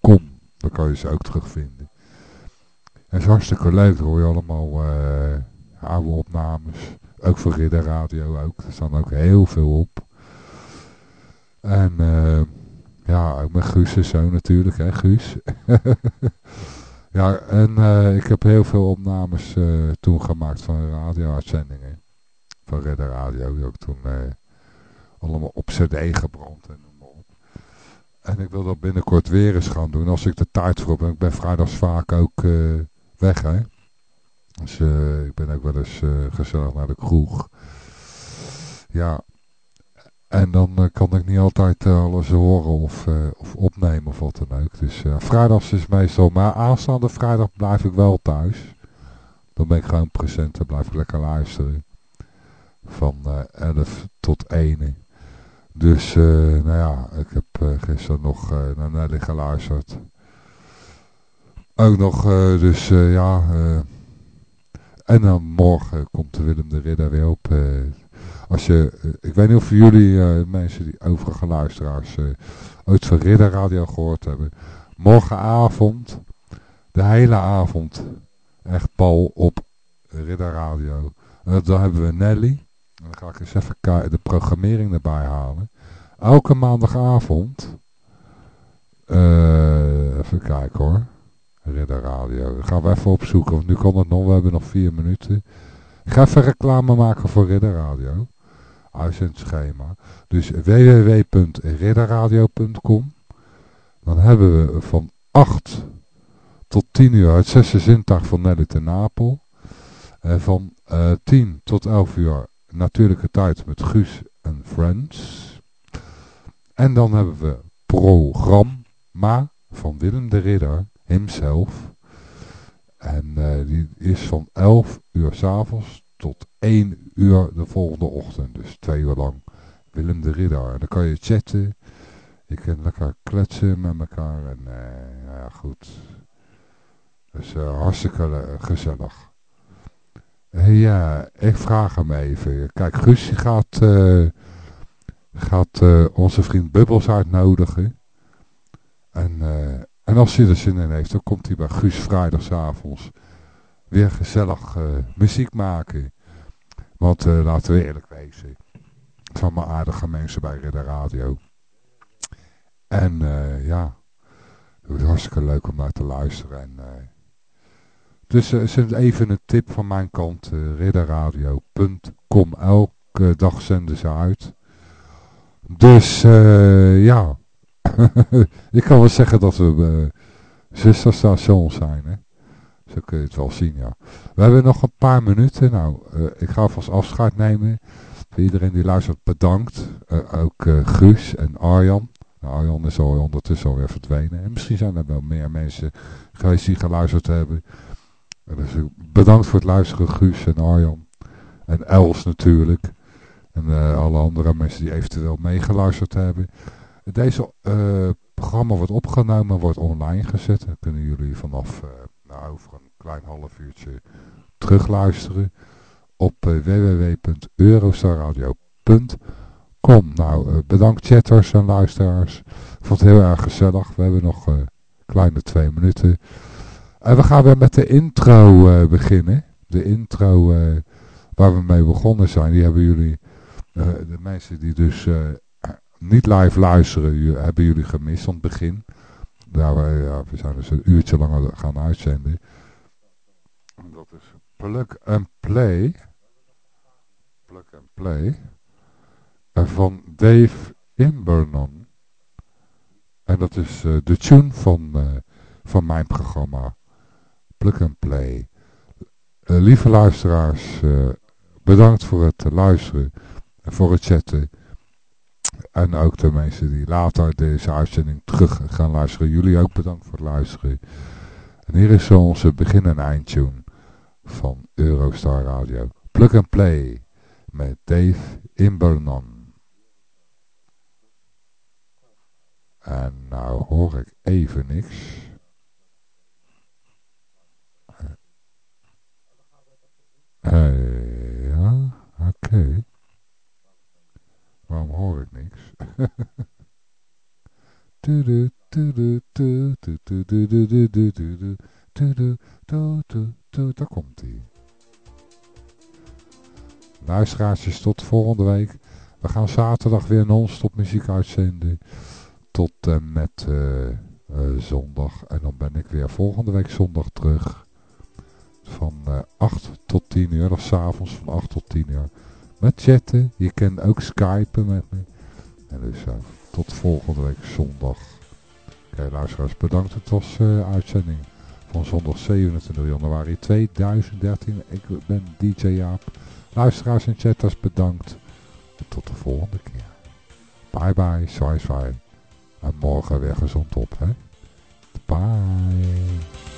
.com. Daar kan je ze ook terugvinden. En het is hartstikke leuk, hoor je allemaal uh, oude opnames. Ook voor Ridder Radio ook. Er staan ook heel veel op. En uh, ja, ook met Guus en zo natuurlijk, hè Guus. ja, en ik heb heel veel opnames toen gemaakt van radio-uitzendingen. Van Ridder Radio, die ook toen allemaal op cd gebrand en. En ik wil dat binnenkort weer eens gaan doen, als ik de tijd voor heb. Ik ben vrijdags vaak ook weg, hè. Dus uh, ik ben ook wel eens gezellig naar de kroeg. Ja. En dan kan ik niet altijd alles horen of, of opnemen of wat dan ook. Dus vrijdags is meestal... Maar aanstaande vrijdag blijf ik wel thuis. Dan ben ik gewoon present en blijf ik lekker luisteren. Van 11 tot 1. Dus, nou ja, ik heb gisteren nog naar Nelly geluisterd. Ook nog, dus ja... En dan morgen komt Willem de Ridder weer op. Uh, als je, uh, ik weet niet of jullie uh, mensen, die overige luisteraars, ooit van Ridder Radio gehoord hebben. Morgenavond, de hele avond, echt Paul op Ridder Radio. En dan hebben we Nelly. Dan ga ik eens even de programmering erbij halen. Elke maandagavond. even kijken hoor. Ridder Radio. Dat gaan we even opzoeken, want nu kan het nog. We hebben nog vier minuten. Ik ga even reclame maken voor Ridder Radio. Uitzendschema. Dus www.ridderradio.com Dan hebben we van 8 tot 10 uur het zesde zintuig van Nelly ten Napel. En van uh, 10 tot 11 uur natuurlijke tijd met Guus en Friends. En dan hebben we programma van Willem de Ridder himself. En eh, die is van 11 uur s'avonds tot 1 uur de volgende ochtend. Dus twee uur lang Willem de Ridder. En dan kan je chatten. Je kunt lekker kletsen met elkaar. En eh, nou ja, goed. Dus eh, hartstikke gezellig. Eh, ja, ik vraag hem even. Kijk, Guus gaat, eh, gaat eh, onze vriend Bubbles uitnodigen. En, en als hij er zin in heeft, dan komt hij bij Guus vrijdagavonds weer gezellig muziek maken. Want laten we eerlijk wezen, het zijn maar aardige mensen bij Ridder Radio. En ja, het wordt hartstikke leuk om naar te luisteren. En, dus uh, even een tip van mijn kant, uh, ridderradio.com. Elke dag zenden ze uit. Dus uh, ja, ik kan wel zeggen dat we zusterstations zijn. Hè? Zo kun je het wel zien, ja. We hebben nog een paar minuten. Nou, ik ga alvast afscheid nemen. Voor iedereen die luistert, bedankt. Ook Guus en Arjan. Nou, Arjan is al ondertussen alweer verdwenen. En misschien zijn er wel meer mensen geweest die geluisterd hebben. Dus bedankt voor het luisteren, Guus en Arjan. En Els natuurlijk. En alle andere mensen die eventueel meegeluisterd hebben. Deze programma wordt opgenomen, wordt online gezet. Dan kunnen jullie vanaf nou, over een klein half uurtje terugluisteren op www.eurostarradio.com. Nou, bedankt chatters en luisteraars. Ik vond het heel erg gezellig. We hebben nog uh, kleine twee minuten. En we gaan weer met de intro beginnen. De intro waar we mee begonnen zijn. Die hebben jullie, de mensen die dus niet live luisteren, hebben jullie gemist aan het begin. Daar we, ja, we zijn dus een uurtje langer gaan uitzenden. Dat is Plug and Play. Plug and Play. Van Dave Imbernon. En dat is de tune van, van mijn programma. Plug and Play. Uh, lieve luisteraars, bedankt voor het luisteren. En voor het chatten. En ook de mensen die later deze uitzending terug gaan luisteren. Jullie ook bedankt voor het luisteren. En hier is onze begin- en eindtune van Eurostar Radio. Plug and Play met Dave Imbernon. En nou hoor ik even niks. Uh, ja, oké. Waarom hoor ik niks? Daar komt hij. Luisteraartjes, tot volgende week. We gaan zaterdag weer non-stop muziek uitzenden. Tot en met uh, uh, zondag. En dan ben ik weer volgende week zondag terug. Van uh, 8 tot 10 uur. Of s'avonds van 8 tot 10 uur met chatten. Je kan ook skypen met me. En dus uh, tot volgende week zondag. Oké luisteraars, bedankt. Het was uh, uitzending van zondag 27 januari 2013. Ik ben DJ Jaap. Luisteraars en chatters bedankt. En tot de volgende keer. Bye bye, zwaai zwaai. En morgen weer gezond op, hè. Bye.